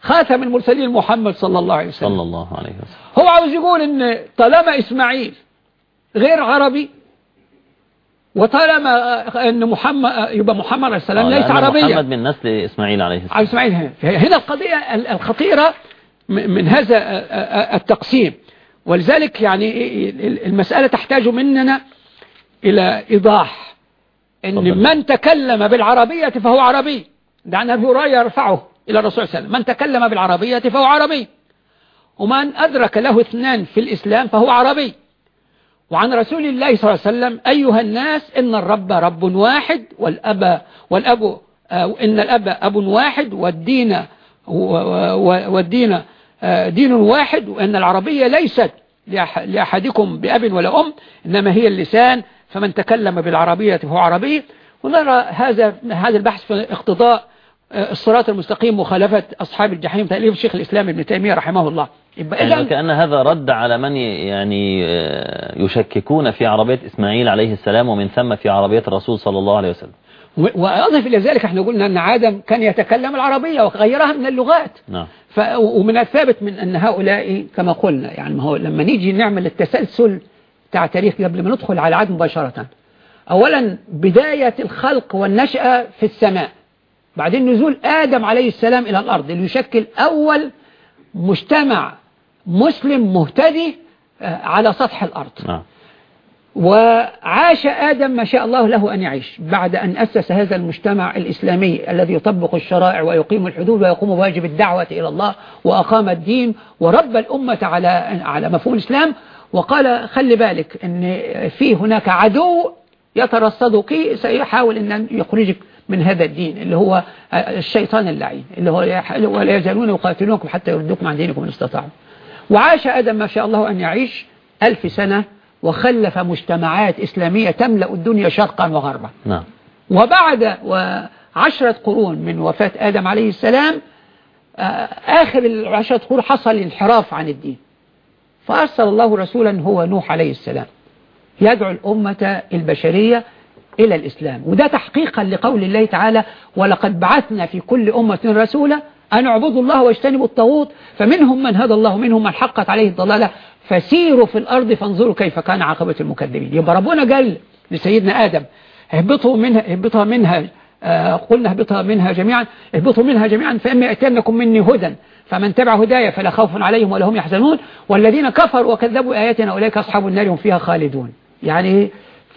B: خاتم المرسلين محمد
A: صلى الله عليه وسلم صلى الله عليه وسلم
B: هو عاوز يقول ان طالما إسماعيل غير عربي وطالما أن محمد يبقى محمد عليه السلام آه، ليس عربيا محمد
A: من نسل إسماعيل عليه السلام آه، إسماعيل هنا
B: القضية الخطيرة من هذا التقسيم ولذلك يعني المسألة تحتاج مننا إلى إيضاح أن من تكلم بالعربية فهو عربي دعنا أبي هريره يرفعه إلى الرسول صلى الله عليه وسلم من تكلم بالعربية فهو عربي ومن أدرك له اثنان في الإسلام فهو عربي وعن رسول الله صلى الله عليه وسلم أيها الناس إن الرب رب واحد والأب, والأب آه، إن الأب أب واحد والدين, والدين آه، دين واحد وأن العربية ليست لأحدكم بأب ولا أم إنما هي اللسان فمن تكلم بالعربية فهو عربي ونرى هذا هذا البحث في اقتضاء آه، الصراط المستقيم مخالفة أصحاب الجحيم تأليف شيخ الإسلام ابن تيمية رحمه الله يعني
A: كأن هذا رد على من يعني آه، يشككون في عربية إسماعيل عليه السلام ومن ثم في عربية الرسول صلى الله عليه وسلم
B: وأضف إلى ذلك احنا قلنا أن عادم كان يتكلم العربية وغيرها من اللغات نعم. ف... ومن الثابت من أن هؤلاء كما قلنا يعني ما هو لما نيجي نعمل التسلسل بتاع تاريخ قبل ما ندخل على عاد مباشرة أولا بداية الخلق والنشأة في السماء بعدين نزول آدم عليه السلام إلى الأرض اللي يشكل أول مجتمع مسلم مهتدي آه، على سطح الأرض نعم. وعاش آدم ما شاء الله له أن يعيش بعد أن أسس هذا المجتمع الإسلامي الذي يطبق الشرائع ويقيم الحدود ويقوم بواجب الدعوة إلى الله وأقام الدين ورب الأمة على على مفهوم الإسلام وقال خلي بالك أن في هناك عدو يترصدك سيحاول أن يخرجك من هذا الدين اللي هو آه، الشيطان اللعين اللي هو ولا يزالون يقاتلونكم حتى يردوكم عن دينكم إن استطاعوا وعاش آدم ما شاء الله أن يعيش ألف سنة وخلف مجتمعات إسلامية تملأ الدنيا شرقا وغربا نعم. وبعد عشرة قرون من وفاة آدم عليه السلام آه، آخر العشرة قرون حصل انحراف عن الدين فأرسل الله رسولا هو نوح عليه السلام يدعو الأمة البشرية إلى الإسلام وده تحقيقا لقول الله تعالى ولقد بعثنا في كل أمة رسولا أن اعبدوا الله واجتنبوا الطاغوت فمنهم من هدى الله منهم من حقت عليه الضلالة فسيروا في الأرض فانظروا كيف كان عاقبة المكذبين يبقى ربنا قال لسيدنا آدم اهبطوا منها اهبطوا منها آه، قلنا اهبطوا منها جميعا اهبطوا منها جميعا فإما يأتينكم مني هدى فمن تبع هدايا فلا خوف عليهم ولا هم يحزنون والذين كفروا وكذبوا آياتنا أولئك أصحاب النار هم فيها خالدون يعني إيه؟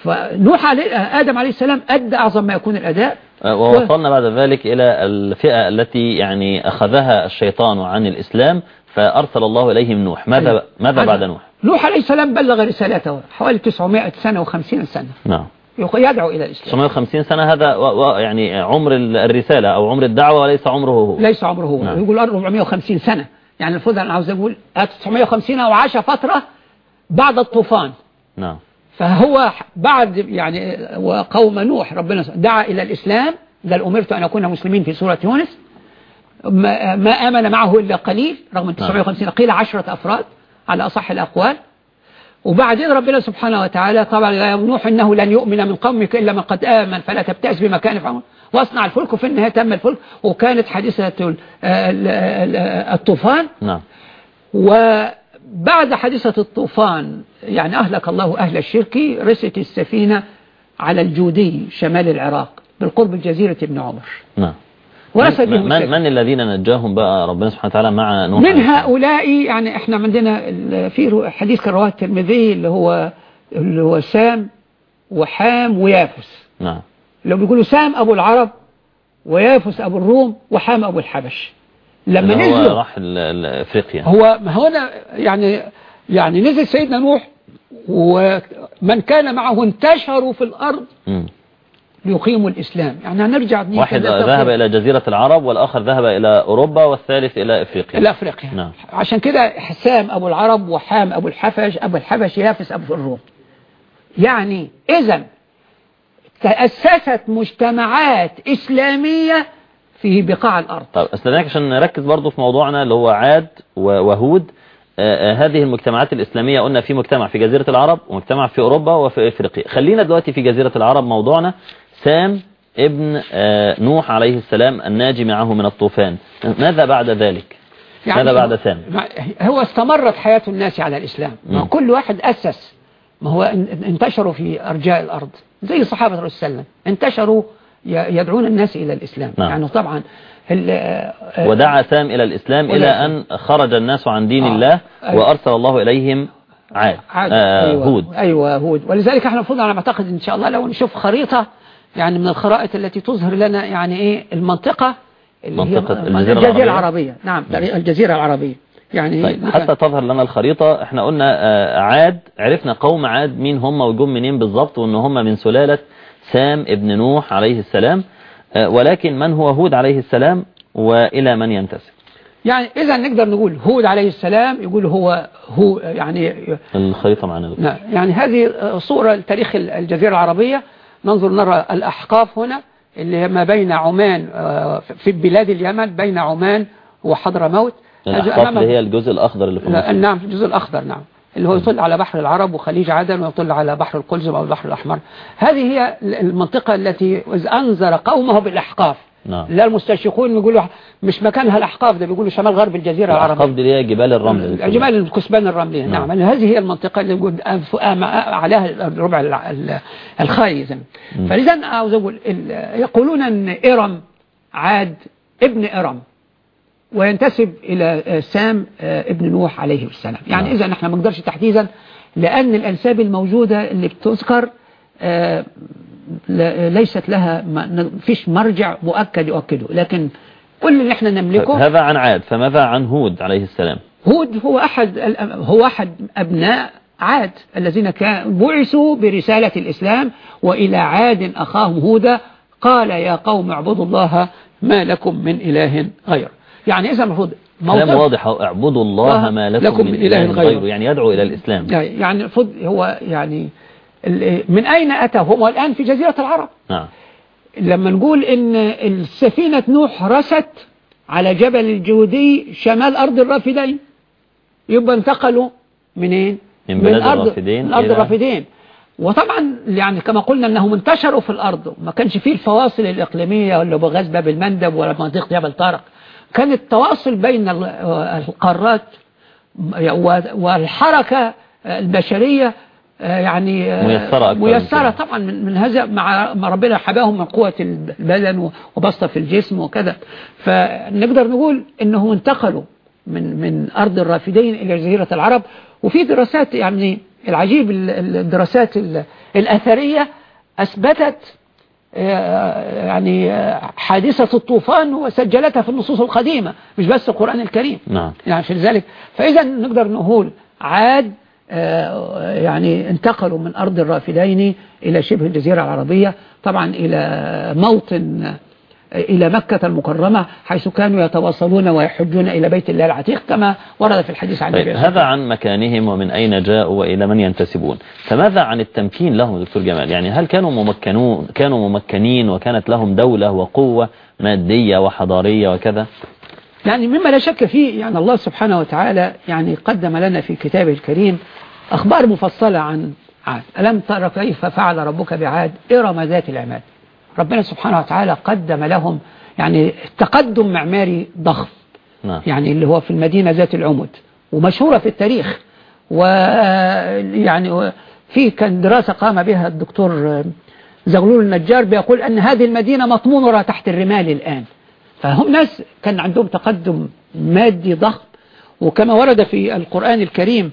B: فنوح آه، آدم عليه السلام أدى أعظم ما يكون الأداء
A: أه، ووصلنا بعد ذلك إلى الفئة التي يعني أخذها الشيطان عن الإسلام فأرسل الله إليهم نوح ماذا, إيه. ماذا بعد نوح
B: نوح عليه السلام بلغ رسالته حوالي 900 سنة و50 سنة نعم يدعو إلى الإسلام
A: 950 سنة هذا و و يعني عمر الرسالة أو عمر الدعوة وليس عمره هو
B: ليس عمره هو نعم. يقول 450 سنة يعني المفروض أنا عاوز أقول 950 أو عاش فترة بعد الطوفان نعم فهو بعد يعني وقوم نوح ربنا دعا إلى الإسلام قال أمرت أن أكون مسلمين في سورة يونس ما, ما آمن معه إلا قليل رغم 950 نعم. قيل 10 أفراد على أصح الأقوال وبعدين ربنا سبحانه وتعالى طبعا يا نوح إنه لن يؤمن من قومك إلا من قد آمن فلا تبتأس بما كان واصنع الفلك وفي النهاية تم الفلك وكانت حادثة الطوفان نعم بعد حادثة الطوفان يعني أهلك الله أهل الشرك رست السفينة على الجودي شمال العراق بالقرب من جزيرة ابن عمر
A: نعم من, من, من الذين نجاهم بقى ربنا سبحانه وتعالى مع نوح من
B: هؤلاء يعني احنا عندنا في حديث رواه الترمذي اللي هو اللي هو سام وحام ويافس نعم لو بيقولوا سام أبو العرب ويافس أبو الروم وحام أبو الحبش لما نزل راح افريقيا هو ما هو يعني يعني نزل سيدنا نوح ومن كان معه انتشروا في الأرض ليقيموا الإسلام يعني هنرجع واحد ذهب
A: إلى جزيرة العرب والآخر ذهب إلى أوروبا والثالث إلى إفريقيا إلى إفريقيا نعم.
B: عشان كده حسام أبو العرب وحام أبو الحفش أبو الحفش يافس أبو الروم يعني إذا تأسست مجتمعات إسلامية في بقاع الأرض
A: طب أستاذناك عشان نركز برضو في موضوعنا اللي هو عاد وهود آه،, آه هذه المجتمعات الإسلامية قلنا في مجتمع في جزيرة العرب ومجتمع في أوروبا وفي إفريقيا خلينا دلوقتي في جزيرة العرب موضوعنا سام ابن آه نوح عليه السلام الناجي معه من الطوفان ماذا بعد ذلك يعني ماذا بعد سام
B: هو استمرت حياة الناس على الإسلام ما كل واحد أسس ما هو انتشروا في أرجاء الأرض زي صحابة رسول الله انتشروا يدعون الناس إلى الإسلام نعم. يعني طبعا آه، ودعا
A: سام إلى الإسلام إلى أن خرج الناس عن دين آه. الله أيوة. وأرسل الله إليهم عاد, عاد. آه أيوة. هود
B: أيوة هود ولذلك احنا المفروض أنا بعتقد إن شاء الله لو نشوف خريطة يعني من الخرائط التي تظهر لنا يعني إيه المنطقة
A: اللي منطقة هي الجزيرة, الجزيرة العربية. العربية
B: نعم, نعم. الجزيرة العربية يعني طيب حتى
A: تظهر لنا الخريطة احنا قلنا آه، عاد عرفنا قوم عاد مين هم وجم منين بالظبط وان هم من سلالة سام ابن نوح عليه السلام آه، ولكن من هو هود عليه السلام وإلى من ينتسب
B: يعني إذا نقدر نقول هود عليه السلام يقول هو هو يعني
A: الخريطة معنا نعم
B: يعني هذه صورة لتاريخ الجزيرة العربية ننظر نرى الأحقاف هنا اللي ما بين عمان آه، في بلاد اليمن بين عمان وحضرموت الأحقاف اللي هي
A: الجزء الأخضر اللي في
B: نعم الجزء الأخضر نعم اللي هو نعم. يطل على بحر العرب وخليج عدن ويطل على بحر القلزم أو البحر الأحمر هذه هي المنطقة التي إذ أنذر قومه بالأحقاف نعم. لا المستشرقون بيقولوا مش مكانها الأحقاف ده بيقولوا شمال غرب الجزيرة العربية الأحقاف
A: دي هي جبال الرمل جبال
B: الكسبان الرملية نعم. نعم يعني هذه هي المنطقة اللي عليها الربع الخالي فلذا يقولون أن إرم عاد ابن إرم وينتسب إلى آه، سام آه، ابن نوح عليه السلام يعني نعم. إذا احنا ما نقدرش تحديدا لأن الأنساب الموجودة اللي بتذكر آه، ليست لها ما فيش مرجع مؤكد يؤكده لكن كل اللي احنا نملكه طيب، هذا
A: عن عاد فماذا عن هود عليه السلام
B: هود هو أحد هو أحد أبناء عاد الذين كانوا بعثوا برسالة الإسلام وإلى عاد أخاهم هودا قال يا قوم اعبدوا الله ما لكم من إله غيره يعني إذا المفروض كلام واضح
A: اعبدوا الله ما لكم, لكم من, إله غيره يعني يدعو إلى الإسلام يعني,
B: يعني المفروض هو يعني من أين أتى هو الآن في جزيرة العرب نعم لما نقول إن السفينة نوح رست على جبل الجودي شمال أرض الرافدين يبقى انتقلوا منين
A: من, بلاد من أرض الرافدين أرض الرافدين
B: وطبعا يعني كما قلنا أنهم انتشروا في الأرض ما كانش فيه الفواصل الإقليمية ولا بغاز باب المندب ولا منطقة جبل طارق كان التواصل بين القارات والحركة البشرية آه، يعني آه، ميسرة, ميسرة طبعا من, هذا مع ربنا حباهم من قوة البدن وبسطة في الجسم وكذا فنقدر نقول انهم انتقلوا من من أرض الرافدين إلى جزيرة العرب وفي دراسات يعني العجيب الدراسات الأثرية أثبتت يعني حادثة الطوفان وسجلتها في النصوص القديمة مش بس القرآن الكريم نعم. يعني عشان ذلك فإذا نقدر نقول عاد آه، يعني انتقلوا من أرض الرافدين إلى شبه الجزيرة العربية طبعا إلى موطن إلى مكة المكرمة حيث كانوا يتواصلون ويحجون إلى بيت الله العتيق كما ورد في الحديث عن طيب هذا
A: عن مكانهم ومن أين جاءوا وإلى من ينتسبون فماذا عن التمكين لهم دكتور جمال يعني هل كانوا ممكنون كانوا ممكنين وكانت لهم دولة وقوة مادية وحضارية وكذا
B: يعني مما لا شك فيه يعني الله سبحانه وتعالى يعني قدم لنا في كتابه الكريم أخبار مفصلة عن عاد ألم ترى كيف فعل ربك بعاد إرم ذات العماد ربنا سبحانه وتعالى قدم لهم يعني تقدم معماري ضخم نعم. يعني اللي هو في المدينة ذات العمود ومشهورة في التاريخ ويعني آه، في كان دراسة قام بها الدكتور آه، زغلول النجار بيقول أن هذه المدينة مطمورة تحت الرمال الآن فهم ناس كان عندهم تقدم مادي ضخم وكما ورد في القرآن الكريم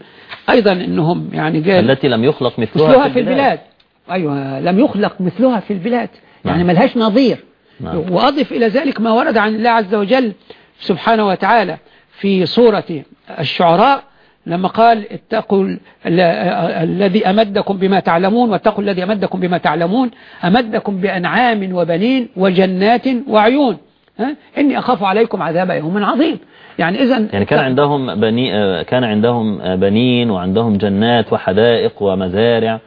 B: أيضا أنهم يعني
A: التي لم يخلق مثلها, مثلها في, البلاد. في البلاد
B: أيوة لم يخلق مثلها في البلاد يعني نعم. ملهاش نظير نعم. وأضف إلى ذلك ما ورد عن الله عز وجل سبحانه وتعالى في سورة الشعراء لما قال اتقوا الذي أمدكم بما تعلمون واتقوا الذي أمدكم بما تعلمون أمدكم بأنعام وبنين وجنات وعيون ها؟ إني أخاف عليكم عذاب يوم عظيم يعني إذا يعني كان
A: عندهم بني آه، كان عندهم بنين وعندهم جنات وحدائق ومزارع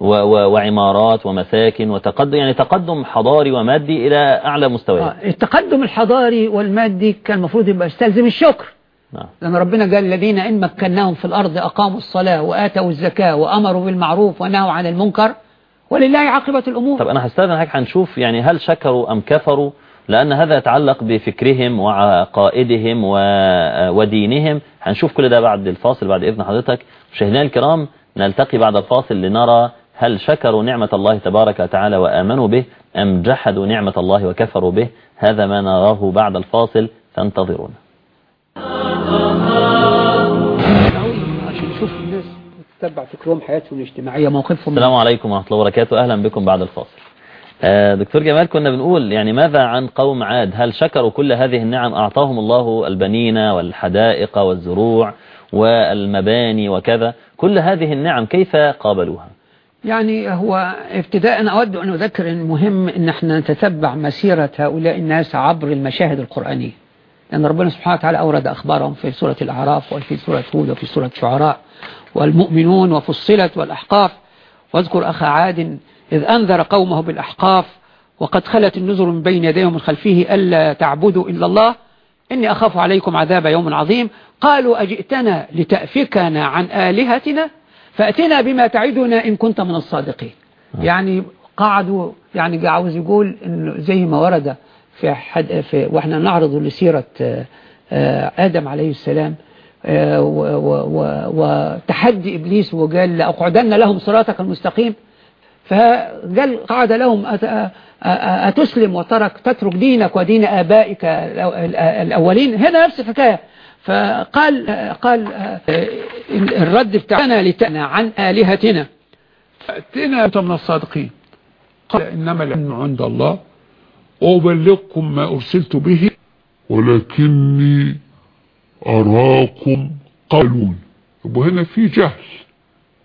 A: و و وعمارات ومساكن وتقدم يعني تقدم حضاري ومادي إلى أعلى مستويات
B: آه، التقدم الحضاري والمادي كان المفروض يبقى يستلزم الشكر نعم. لان ربنا قال الذين إن مكناهم في الأرض أقاموا الصلاة وآتوا الزكاة وأمروا بالمعروف ونهوا عن المنكر ولله عاقبة الأمور طب أنا
A: هستاذن حضرتك هنشوف يعني هل شكروا أم كفروا لأن هذا يتعلق بفكرهم وعقائدهم ودينهم هنشوف كل ده بعد الفاصل بعد إذن حضرتك مشاهدينا الكرام نلتقي بعد الفاصل لنرى هل شكروا نعمة الله تبارك وتعالى وآمنوا به أم جحدوا نعمة الله وكفروا به هذا ما نراه بعد الفاصل فانتظرونا
B: عشان الناس تتبع فكرهم حياتهم
A: الاجتماعية موقفهم السلام عليكم ورحمة الله وبركاته أهلا بكم بعد الفاصل آه، دكتور جمال كنا بنقول يعني ماذا عن قوم عاد هل شكروا كل هذه النعم أعطاهم الله البنين والحدائق والزروع والمباني وكذا كل هذه النعم كيف قابلوها
B: يعني هو ابتداء أود أن أذكر أن مهم أن احنا نتتبع مسيرة هؤلاء الناس عبر المشاهد القرآنية لأن ربنا سبحانه وتعالى أورد أخبارهم في سورة الأعراف وفي سورة هود وفي سورة شعراء والمؤمنون وفصلت والأحقاف واذكر أخا عاد إذ أنذر قومه بالأحقاف وقد خلت النذر من بين يديهم من خلفه ألا تعبدوا إلا الله إني أخاف عليكم عذاب يوم عظيم قالوا أجئتنا لتأفكنا عن آلهتنا فأتنا بما تعدنا إن كنت من الصادقين آه. يعني قعدوا يعني عاوز يقول إنه زي ما ورد في, حد في وإحنا نعرض لسيرة آه، آه، آدم عليه السلام وتحدي إبليس وقال لأقعدن لهم صراطك المستقيم فقال قعد لهم أتسلم وترك تترك دينك ودين آبائك الأولين هنا نفس الحكاية فقال قال الرد بتاعنا لتأنا عن آلهتنا فأتنا من الصادقين قال إنما العلم عند الله أبلغكم ما أرسلت به ولكني أراكم قالون وهنا في جهل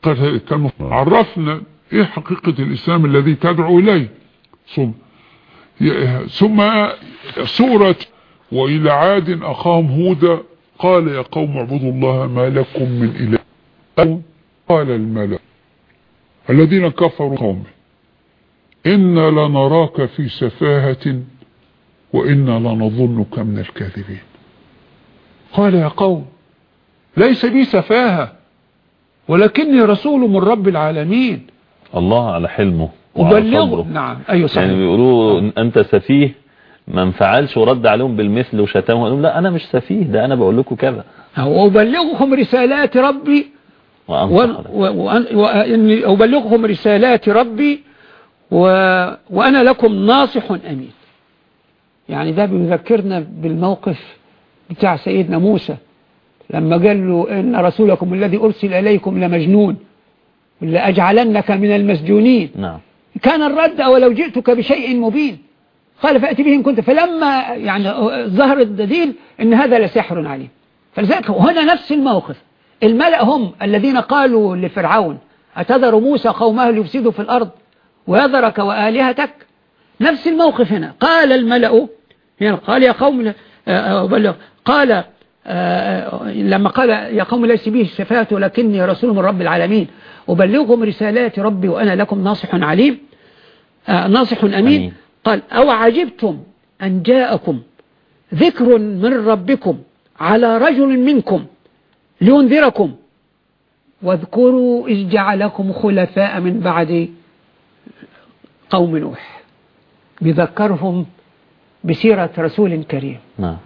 B: قال عرفنا إيه حقيقة الإسلام الذي تدعو إليه ثم ثم سورة وإلى عاد أخاهم هودا قال يا قوم اعبدوا الله ما لكم من إله قال الملأ الذين كفروا قومه إنا لنراك في سفاهة وإنا لنظنك من الكاذبين قال يا قوم ليس بي سفاهة ولكني رسول من رب العالمين
A: الله على حلمه وعلى صبره نعم أيوة صحيح. يعني بيقولوا نعم. أنت سفيه ما انفعلش ورد عليهم بالمثل وشتمهم قال لهم لا أنا مش سفيه ده أنا بقول لكم كذا وابلغهم رسالات ربي وأني ابلغهم رسالات
B: ربي و... وأنا لكم ناصح أمين يعني ده بيذكرنا بالموقف بتاع سيدنا موسى لما قال له إن رسولكم الذي أرسل إليكم لمجنون لأجعلنك من المسجونين نعم كان الرد لو جئتك بشيء مبين قال فأتي به إن كنت فلما يعني ظهر الدليل إن هذا لسحر عليم فلذلك هنا نفس الموقف الملأ هم الذين قالوا لفرعون أتذر موسى قومه ليفسدوا في الأرض ويذرك وآلهتك نفس الموقف هنا قال الملأ هنا قال يا قوم آه، قال آه، لما قال يا قوم ليس به الشفاة ولكني رسول من رب العالمين أبلغهم رسالات ربي وأنا لكم ناصح عليم آه، ناصح أمين, أمين. قال أو عجبتم أن جاءكم ذكر من ربكم على رجل منكم لينذركم واذكروا إذ جعلكم خلفاء من بعد قوم نوح بذكرهم بسيرة رسول كريم نعم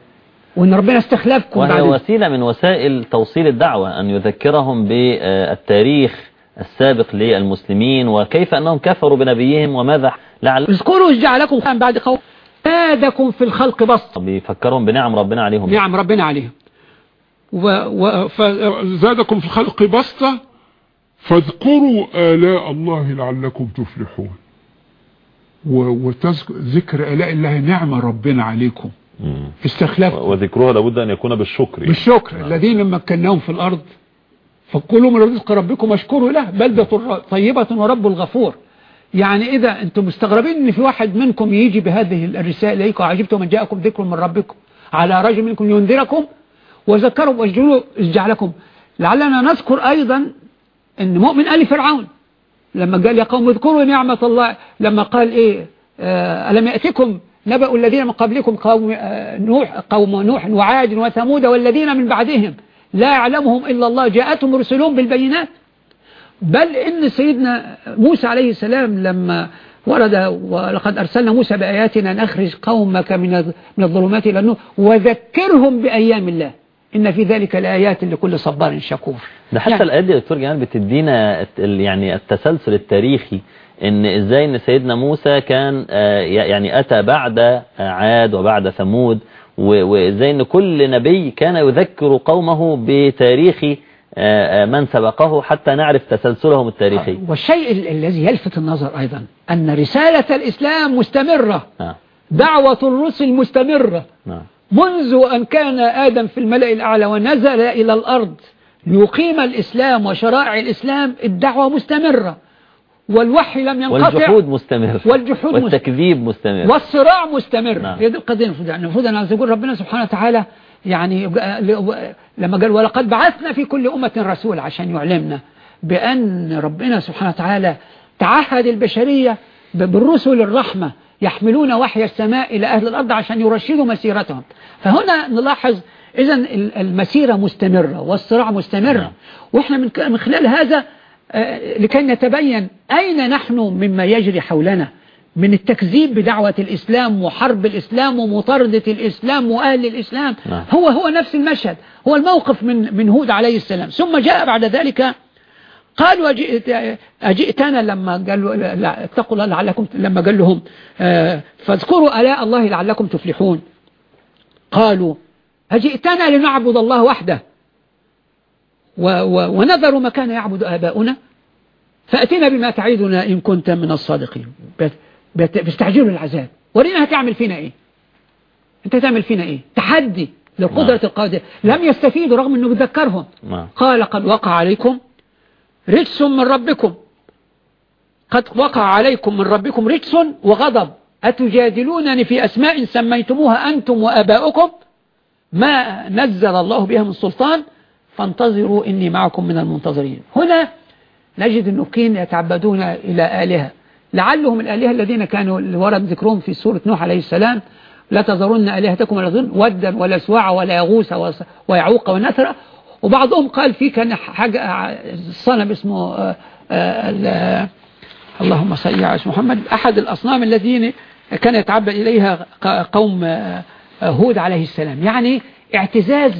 B: وان ربنا استخلفكم وهي
A: وسيلة من وسائل توصيل الدعوة ان يذكرهم بالتاريخ السابق للمسلمين وكيف انهم كفروا بنبيهم وماذا لعل اذكروا جعلكم بعد خوف زادكم في الخلق بسطة بيفكرهم بنعم ربنا عليهم نعم ربنا عليهم و... و...
B: فزادكم في الخلق بسطة فاذكروا آلاء الله لعلكم تفلحون و... وذكر آلاء الله نعمة ربنا عليكم
A: في استخلاف وذكرها لابد أن يكون بالشكر
B: بالشكر نعم. الذين مكناهم في الأرض فكلوا من رزق ربكم اشكروا له بلدة طيبة ورب الغفور يعني إذا أنتم مستغربين أن في واحد منكم يجي بهذه الرسالة إليكم عجبتم من جاءكم ذكر من ربكم على رجل منكم ينذركم وذكروا وجعلوا لكم لعلنا نذكر أيضا أن مؤمن آل فرعون لما قال يا قوم اذكروا نعمة الله لما قال إيه آه، ألم يأتكم نبأ الذين من قبلكم قوم آه، نوح قوم نوح وعاد وثمود والذين من بعدهم لا يعلمهم إلا الله جاءتهم رسلهم بالبينات بل إن سيدنا موسى عليه السلام لما ورد ولقد أرسلنا موسى بآياتنا أن أخرج قومك من من الظلمات إلى النور وذكرهم بأيام الله إن في ذلك الآيات لكل
A: صبار شكور ده حتى يعني الآيات دي دكتور جمال بتدينا يعني التسلسل التاريخي ان ازاي ان سيدنا موسى كان آه، يعني اتى بعد آه، عاد وبعد ثمود وازاي ان كل نبي كان يذكر قومه بتاريخ آه، آه، من سبقه حتى نعرف تسلسلهم التاريخي آه،
B: والشيء الذي يلفت النظر أيضا أن رسالة الإسلام مستمرة دعوة الرسل مستمرة منذ أن كان آدم في الملأ الأعلى ونزل إلى الأرض ليقيم الإسلام وشرائع الإسلام الدعوة مستمرة والوحي لم ينقطع والجحود
A: مستمر والجحود والتكذيب مستمر
B: والصراع مستمر نعم. هذه القضية المفروض أن نقول ربنا سبحانه وتعالى يعني لما قال ولقد بعثنا في كل أمة رسول عشان يعلمنا بأن ربنا سبحانه وتعالى تعهد البشرية بالرسل الرحمة يحملون وحي السماء إلى أهل الأرض عشان يرشدوا مسيرتهم فهنا نلاحظ إذا المسيرة مستمرة والصراع مستمر نعم. وإحنا من خلال هذا آه، لكي نتبين أين نحن مما يجري حولنا من التكذيب بدعوة الإسلام وحرب الإسلام ومطاردة الإسلام وأهل الإسلام نعم. هو هو نفس المشهد هو الموقف من من هود عليه السلام ثم جاء بعد ذلك قالوا أجئت أجئتنا لما قالوا لا اتقوا الله لعلكم لما قال لهم آه، فاذكروا آلاء الله لعلكم تفلحون قالوا أجئتنا لنعبد الله وحده ونذروا ما كان يعبد آباؤنا فأتنا بما تعيدنا إن كنت من الصادقين بيستعجلوا العذاب ورينا هتعمل فينا ايه انت هتعمل فينا ايه تحدي للقدرة نعم. القادرة لم يستفيدوا رغم انه بتذكرهم نعم. قال قد وقع عليكم رجس من ربكم قد وقع عليكم من ربكم رجس وغضب أتجادلونني في أسماء سميتموها أنتم وأباؤكم ما نزل الله بها من سلطان فانتظروا إني معكم من المنتظرين هنا نجد النقين يتعبدون إلى آلهة لعلهم الآلهة الذين كانوا ورد ذكرهم في سورة نوح عليه السلام لا تذرن آلهتكم ولا تذرن ودا ولا سواع ولا يغوث ويعوق ونثر وبعضهم قال في كان حاجة صنم اسمه آآ آه، آآ آه، اللهم صل على محمد أحد الأصنام الذين كان يتعبد إليها قوم آه، هود عليه السلام يعني اعتزاز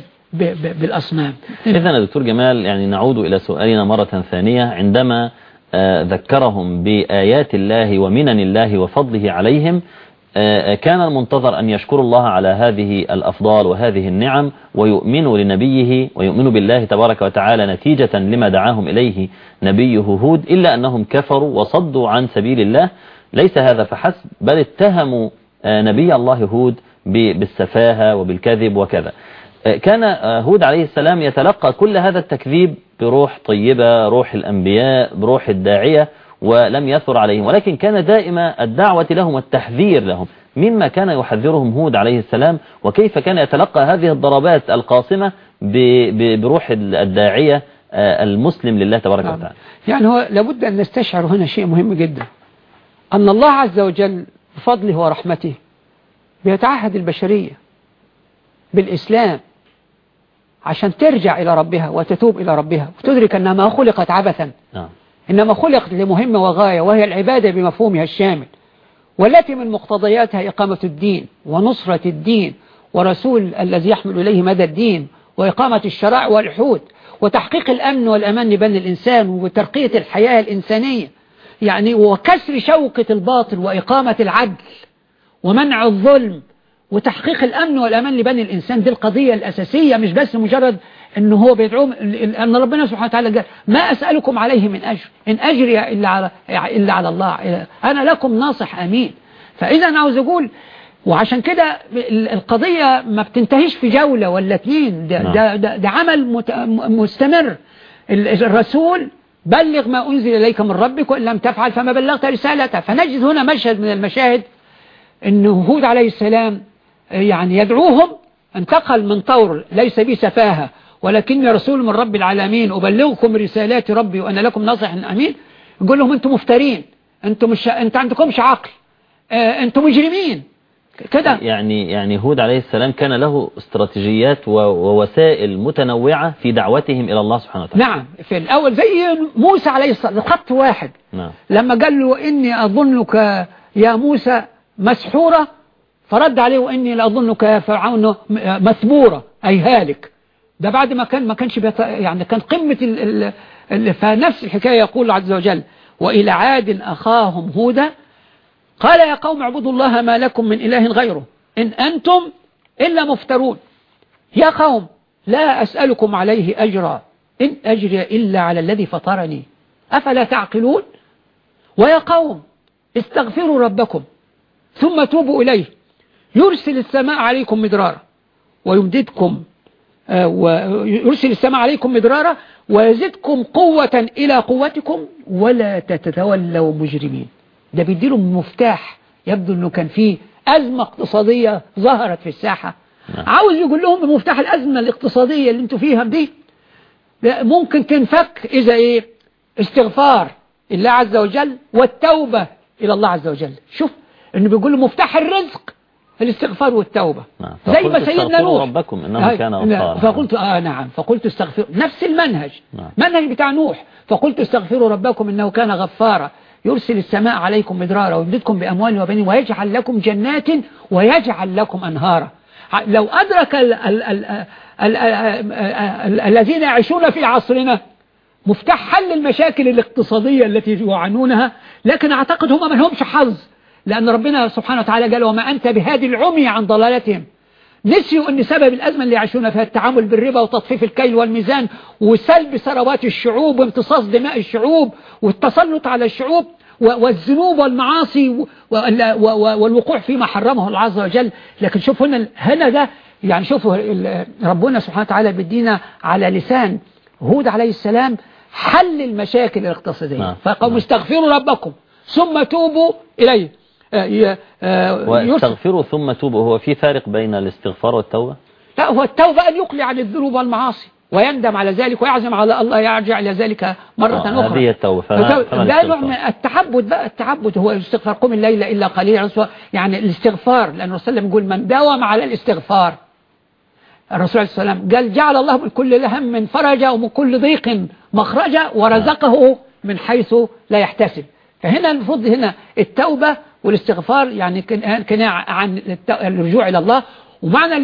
B: بالأصنام
A: إذا دكتور جمال يعني نعود إلى سؤالنا مرة ثانية عندما آه، ذكرهم بآيات الله ومنن الله وفضله عليهم آه، آه، كان المنتظر أن يشكروا الله على هذه الأفضال وهذه النعم ويؤمنوا لنبيه ويؤمنوا بالله تبارك وتعالى نتيجة لما دعاهم إليه نبيه هود إلا أنهم كفروا وصدوا عن سبيل الله ليس هذا فحسب بل اتهموا نبي الله هود بالسفاهة وبالكذب وكذا آه، كان آه، هود عليه السلام يتلقى كل هذا التكذيب بروح طيبة روح الأنبياء بروح الداعية ولم يثر عليهم ولكن كان دائما الدعوة لهم والتحذير لهم مما كان يحذرهم هود عليه السلام وكيف كان يتلقى هذه الضربات القاصمة بروح الداعية آه، المسلم لله تبارك نعم. وتعالى
B: يعني هو لابد أن نستشعر هنا شيء مهم جدا أن الله عز وجل بفضله ورحمته بيتعهد البشرية بالإسلام عشان ترجع إلى ربها وتتوب إلى ربها وتدرك أنها ما خلقت عبثا نعم. إنما خلقت لمهمة وغاية وهي العبادة بمفهومها الشامل والتي من مقتضياتها إقامة الدين ونصرة الدين ورسول الذي يحمل إليه مدى الدين وإقامة الشرع والحوت وتحقيق الأمن والأمان لبني الإنسان وترقية الحياة الإنسانية يعني وكسر شوكة الباطل وإقامة العدل ومنع الظلم وتحقيق الأمن والأمان لبني الإنسان دي القضية الأساسية مش بس مجرد أنه هو بيدعوهم أن ربنا سبحانه وتعالى قال ما أسألكم عليه من أجر إن أجري إلا على, إلا على الله أنا لكم ناصح أمين فإذا أنا عاوز أقول وعشان كده القضية ما بتنتهيش في جولة ولا اتنين ده, نعم. ده, ده, ده عمل مستمر الرسول بلغ ما أنزل إليك من ربك وإن لم تفعل فما بلغت رسالته فنجد هنا مشهد من المشاهد أن هود عليه السلام يعني يدعوهم انتقل من طور ليس به سفاهة ولكني رسول من رب العالمين أبلغكم رسالات ربي وأنا لكم ناصح أمين يقول لهم أنتم مفترين أنتم مش أنت عندكمش عقل آه، أنتم مجرمين
A: كده يعني يعني هود عليه السلام كان له استراتيجيات ووسائل متنوعة في دعوتهم إلى الله سبحانه وتعالى نعم
B: في الأول زي موسى عليه الصلاة خط واحد نعم. لما قال له إني أظنك يا موسى مسحورة فرد عليه وإني لأظنك يا فرعون مثبورة أي هالك ده بعد ما كان ما كانش يعني كان قمة ال... ال... الـ فنفس الحكاية يقول عز وجل وإلى عاد أخاهم هودا قال يا قوم اعبدوا الله ما لكم من إله غيره إن أنتم إلا مفترون يا قوم لا أسألكم عليه أجرا إن أجري إلا على الذي فطرني أفلا تعقلون ويا قوم استغفروا ربكم ثم توبوا إليه يرسل السماء عليكم مدرارا ويمددكم آه، ويرسل السماء عليكم مدرارا ويزدكم قوة إلى قوتكم ولا تتولوا مجرمين ده بيديله مفتاح يبدو أنه كان فيه أزمة اقتصادية ظهرت في الساحة نعم. عاوز يقول لهم بمفتاح الأزمة الاقتصادية اللي انتوا فيها دي ممكن تنفك إذا إيه استغفار الله عز وجل والتوبة إلى الله عز وجل شوف أنه بيقول له مفتاح الرزق الاستغفار والتوبة
A: نعم. زي ما سيدنا نوح ربكم إنه كان نعم. غفارا
B: فقلت آه نعم فقلت استغفر نفس المنهج نعم. منهج بتاع نوح فقلت استغفروا ربكم إنه كان غفارا يرسل السماء عليكم مدرارا ويمددكم بأموال وبنين ويجعل لكم جنات ويجعل لكم أنهارا لو أدرك الذين يعيشون في عصرنا مفتاح حل المشاكل الاقتصادية التي يعانونها لكن أعتقد هم ما لهمش حظ لأن ربنا سبحانه وتعالى قال وما أنت بهادي العمي عن ضلالتهم نسيوا أن سبب الأزمة اللي يعيشون فيها التعامل بالربا وتطفيف الكيل والميزان وسلب ثروات الشعوب وامتصاص دماء الشعوب والتسلط على الشعوب والذنوب والمعاصي والوقوع فيما حرمه الله عز وجل لكن شوفوا هنا, هنا ده يعني شوفوا ربنا سبحانه وتعالى بيدينا على لسان هود عليه السلام حل المشاكل الاقتصادية نعم. فقوموا نعم. استغفروا ربكم ثم توبوا إليه آه،
A: آه، واستغفروا ثم توبوا هو في فارق بين الاستغفار والتوبة
B: لا هو التوبة أن يقلع عن الذنوب والمعاصي ويندم على ذلك ويعزم على الله يرجع إلى ذلك مرة آه أخرى هذه
A: التوبة ده نوع
B: من التعبد بقى التعبد هو الاستغفار قم الليل إلا قليلا يعني, يعني الاستغفار لأن الرسول يقول من داوم على الاستغفار الرسول عليه الصلاة والسلام قال جعل الله من كل هم من فرجا ومن كل ضيق مخرجا ورزقه من حيث لا يحتسب فهنا المفروض هنا التوبة والاستغفار يعني كناعة عن الرجوع إلى الله ومعنى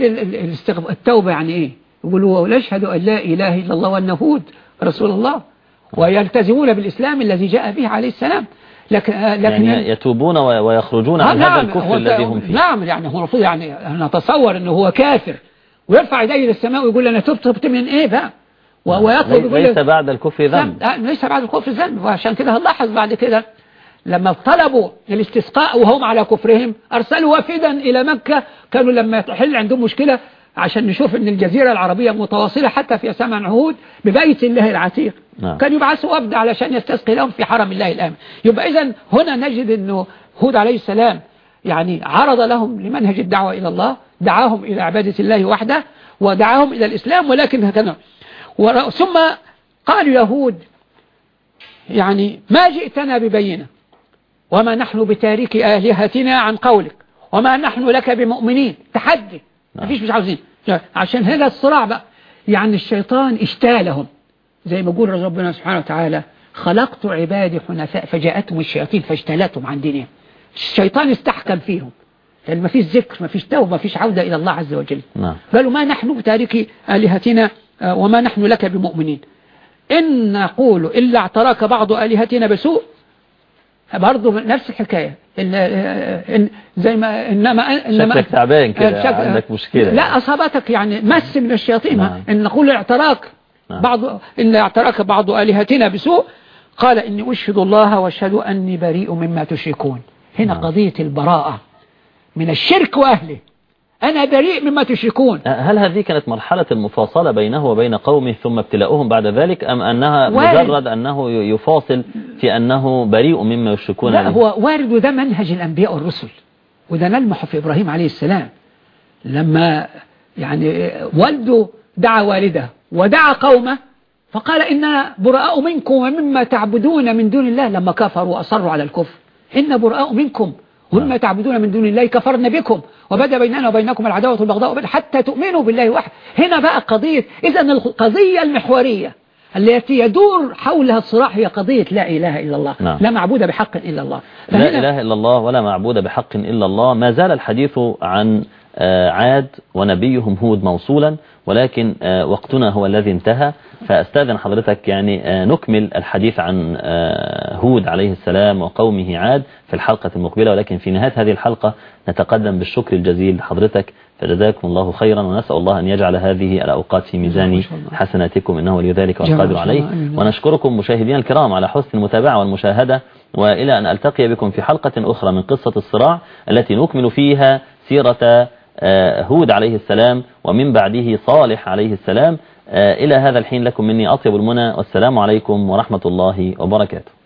B: التوبة يعني إيه يقولوا ولاشهد أن لا إله إلا الله وأن رسول الله ويلتزمون بالإسلام الذي جاء به عليه السلام لكن آه، لكن يعني
A: يتوبون ويخرجون عن آه، هذا نعم، الكفر الذي هم فيه
B: نعم يعني هو رفض يعني نتصور أنه هو كافر ويرفع يديه للسماء ويقول أنا تبت تبت من إيه بقى ويطلب نعم. ليس بعد
A: الكفر ذنب
B: آه، ليس بعد الكفر ذنب وعشان كده هنلاحظ بعد كده لما طلبوا الاستسقاء وهم على كفرهم أرسلوا وفدا إلى مكة كانوا لما تحل عندهم مشكلة عشان نشوف ان الجزيرة العربية متواصلة حتى في زمن عهود ببيت الله العتيق نعم. كان يبعثوا وفد علشان يستسقي لهم في حرم الله الآمن يبقى اذا هنا نجد انه هود عليه السلام يعني عرض لهم لمنهج الدعوة إلى الله دعاهم إلى عبادة الله وحده ودعاهم إلى الإسلام ولكن هكذا ثم قالوا يهود يعني ما جئتنا ببينه وما نحن بتارك آلهتنا عن قولك وما نحن لك بمؤمنين تحدي نعم. مفيش مش عاوزين عشان هذا الصراع بقى يعني الشيطان اشتالهم زي ما يقول ربنا سبحانه وتعالى خلقت عبادي حنفاء فجاءتهم الشياطين فاجتالتهم عن دينهم الشيطان استحكم فيهم لأن يعني ما فيش ذكر ما فيش توبة ما فيش عودة إلى الله عز وجل نعم. ما نحن بتاركي آلهتنا آه، وما نحن لك بمؤمنين إن نقول إلا اعتراك بعض آلهتنا بسوء برضه نفس الحكاية إن إن زي ما إنما إنما شكلك تعبان كده عندك
A: مشكلة لا
B: أصابتك يعني مس من الشياطين نعم. إن نقول اعتراك نعم. بعض إن اعتراك بعض آلهتنا بسوء قال إني أشهد الله وأشهد أني بريء
A: مما تشركون هنا نعم. قضية
B: البراءة من الشرك وأهله
A: أنا بريء مما تشركون أه، هل هذه كانت مرحلة المفاصلة بينه وبين قومه ثم ابتلاؤهم بعد ذلك أم أنها مجرد أنه يفاصل في أنه بريء مما يشركون لا يعني؟
B: هو وارد وده منهج الأنبياء والرسل وده نلمح في إبراهيم عليه السلام لما يعني والده دعا والده ودعا قومه فقال إن براء منكم ومما تعبدون من دون الله لما كفروا وأصروا على الكفر إن براء منكم ومما تعبدون من دون الله كفرنا بكم وبدأ بيننا وبينكم العداوة والبغضاء حتى تؤمنوا بالله وحده هنا بقى قضية إذا القضية المحورية التي يدور حولها الصراع هي قضية لا إله إلا الله لا, نعم. لا معبود بحق إلا الله
A: لا إله إلا الله ولا معبود بحق إلا الله ما زال الحديث عن آه، عاد ونبيهم هود موصولا ولكن آه، وقتنا هو الذي انتهى فأستاذن حضرتك يعني آه، نكمل الحديث عن هود عليه السلام وقومه عاد في الحلقة المقبلة ولكن في نهاية هذه الحلقة نتقدم بالشكر الجزيل لحضرتك فجزاكم الله خيرا ونسأل الله أن يجعل هذه الأوقات في ميزان حسناتكم إنه ولي ذلك والقادر عليه ونشكركم مشاهدينا الكرام على حسن المتابعة والمشاهدة وإلى أن ألتقي بكم في حلقة أخرى من قصة الصراع التي نكمل فيها سيرة آه، هود عليه السلام ومن بعده صالح عليه السلام آه، إلى هذا الحين لكم مني أطيب المنى والسلام عليكم ورحمة الله وبركاته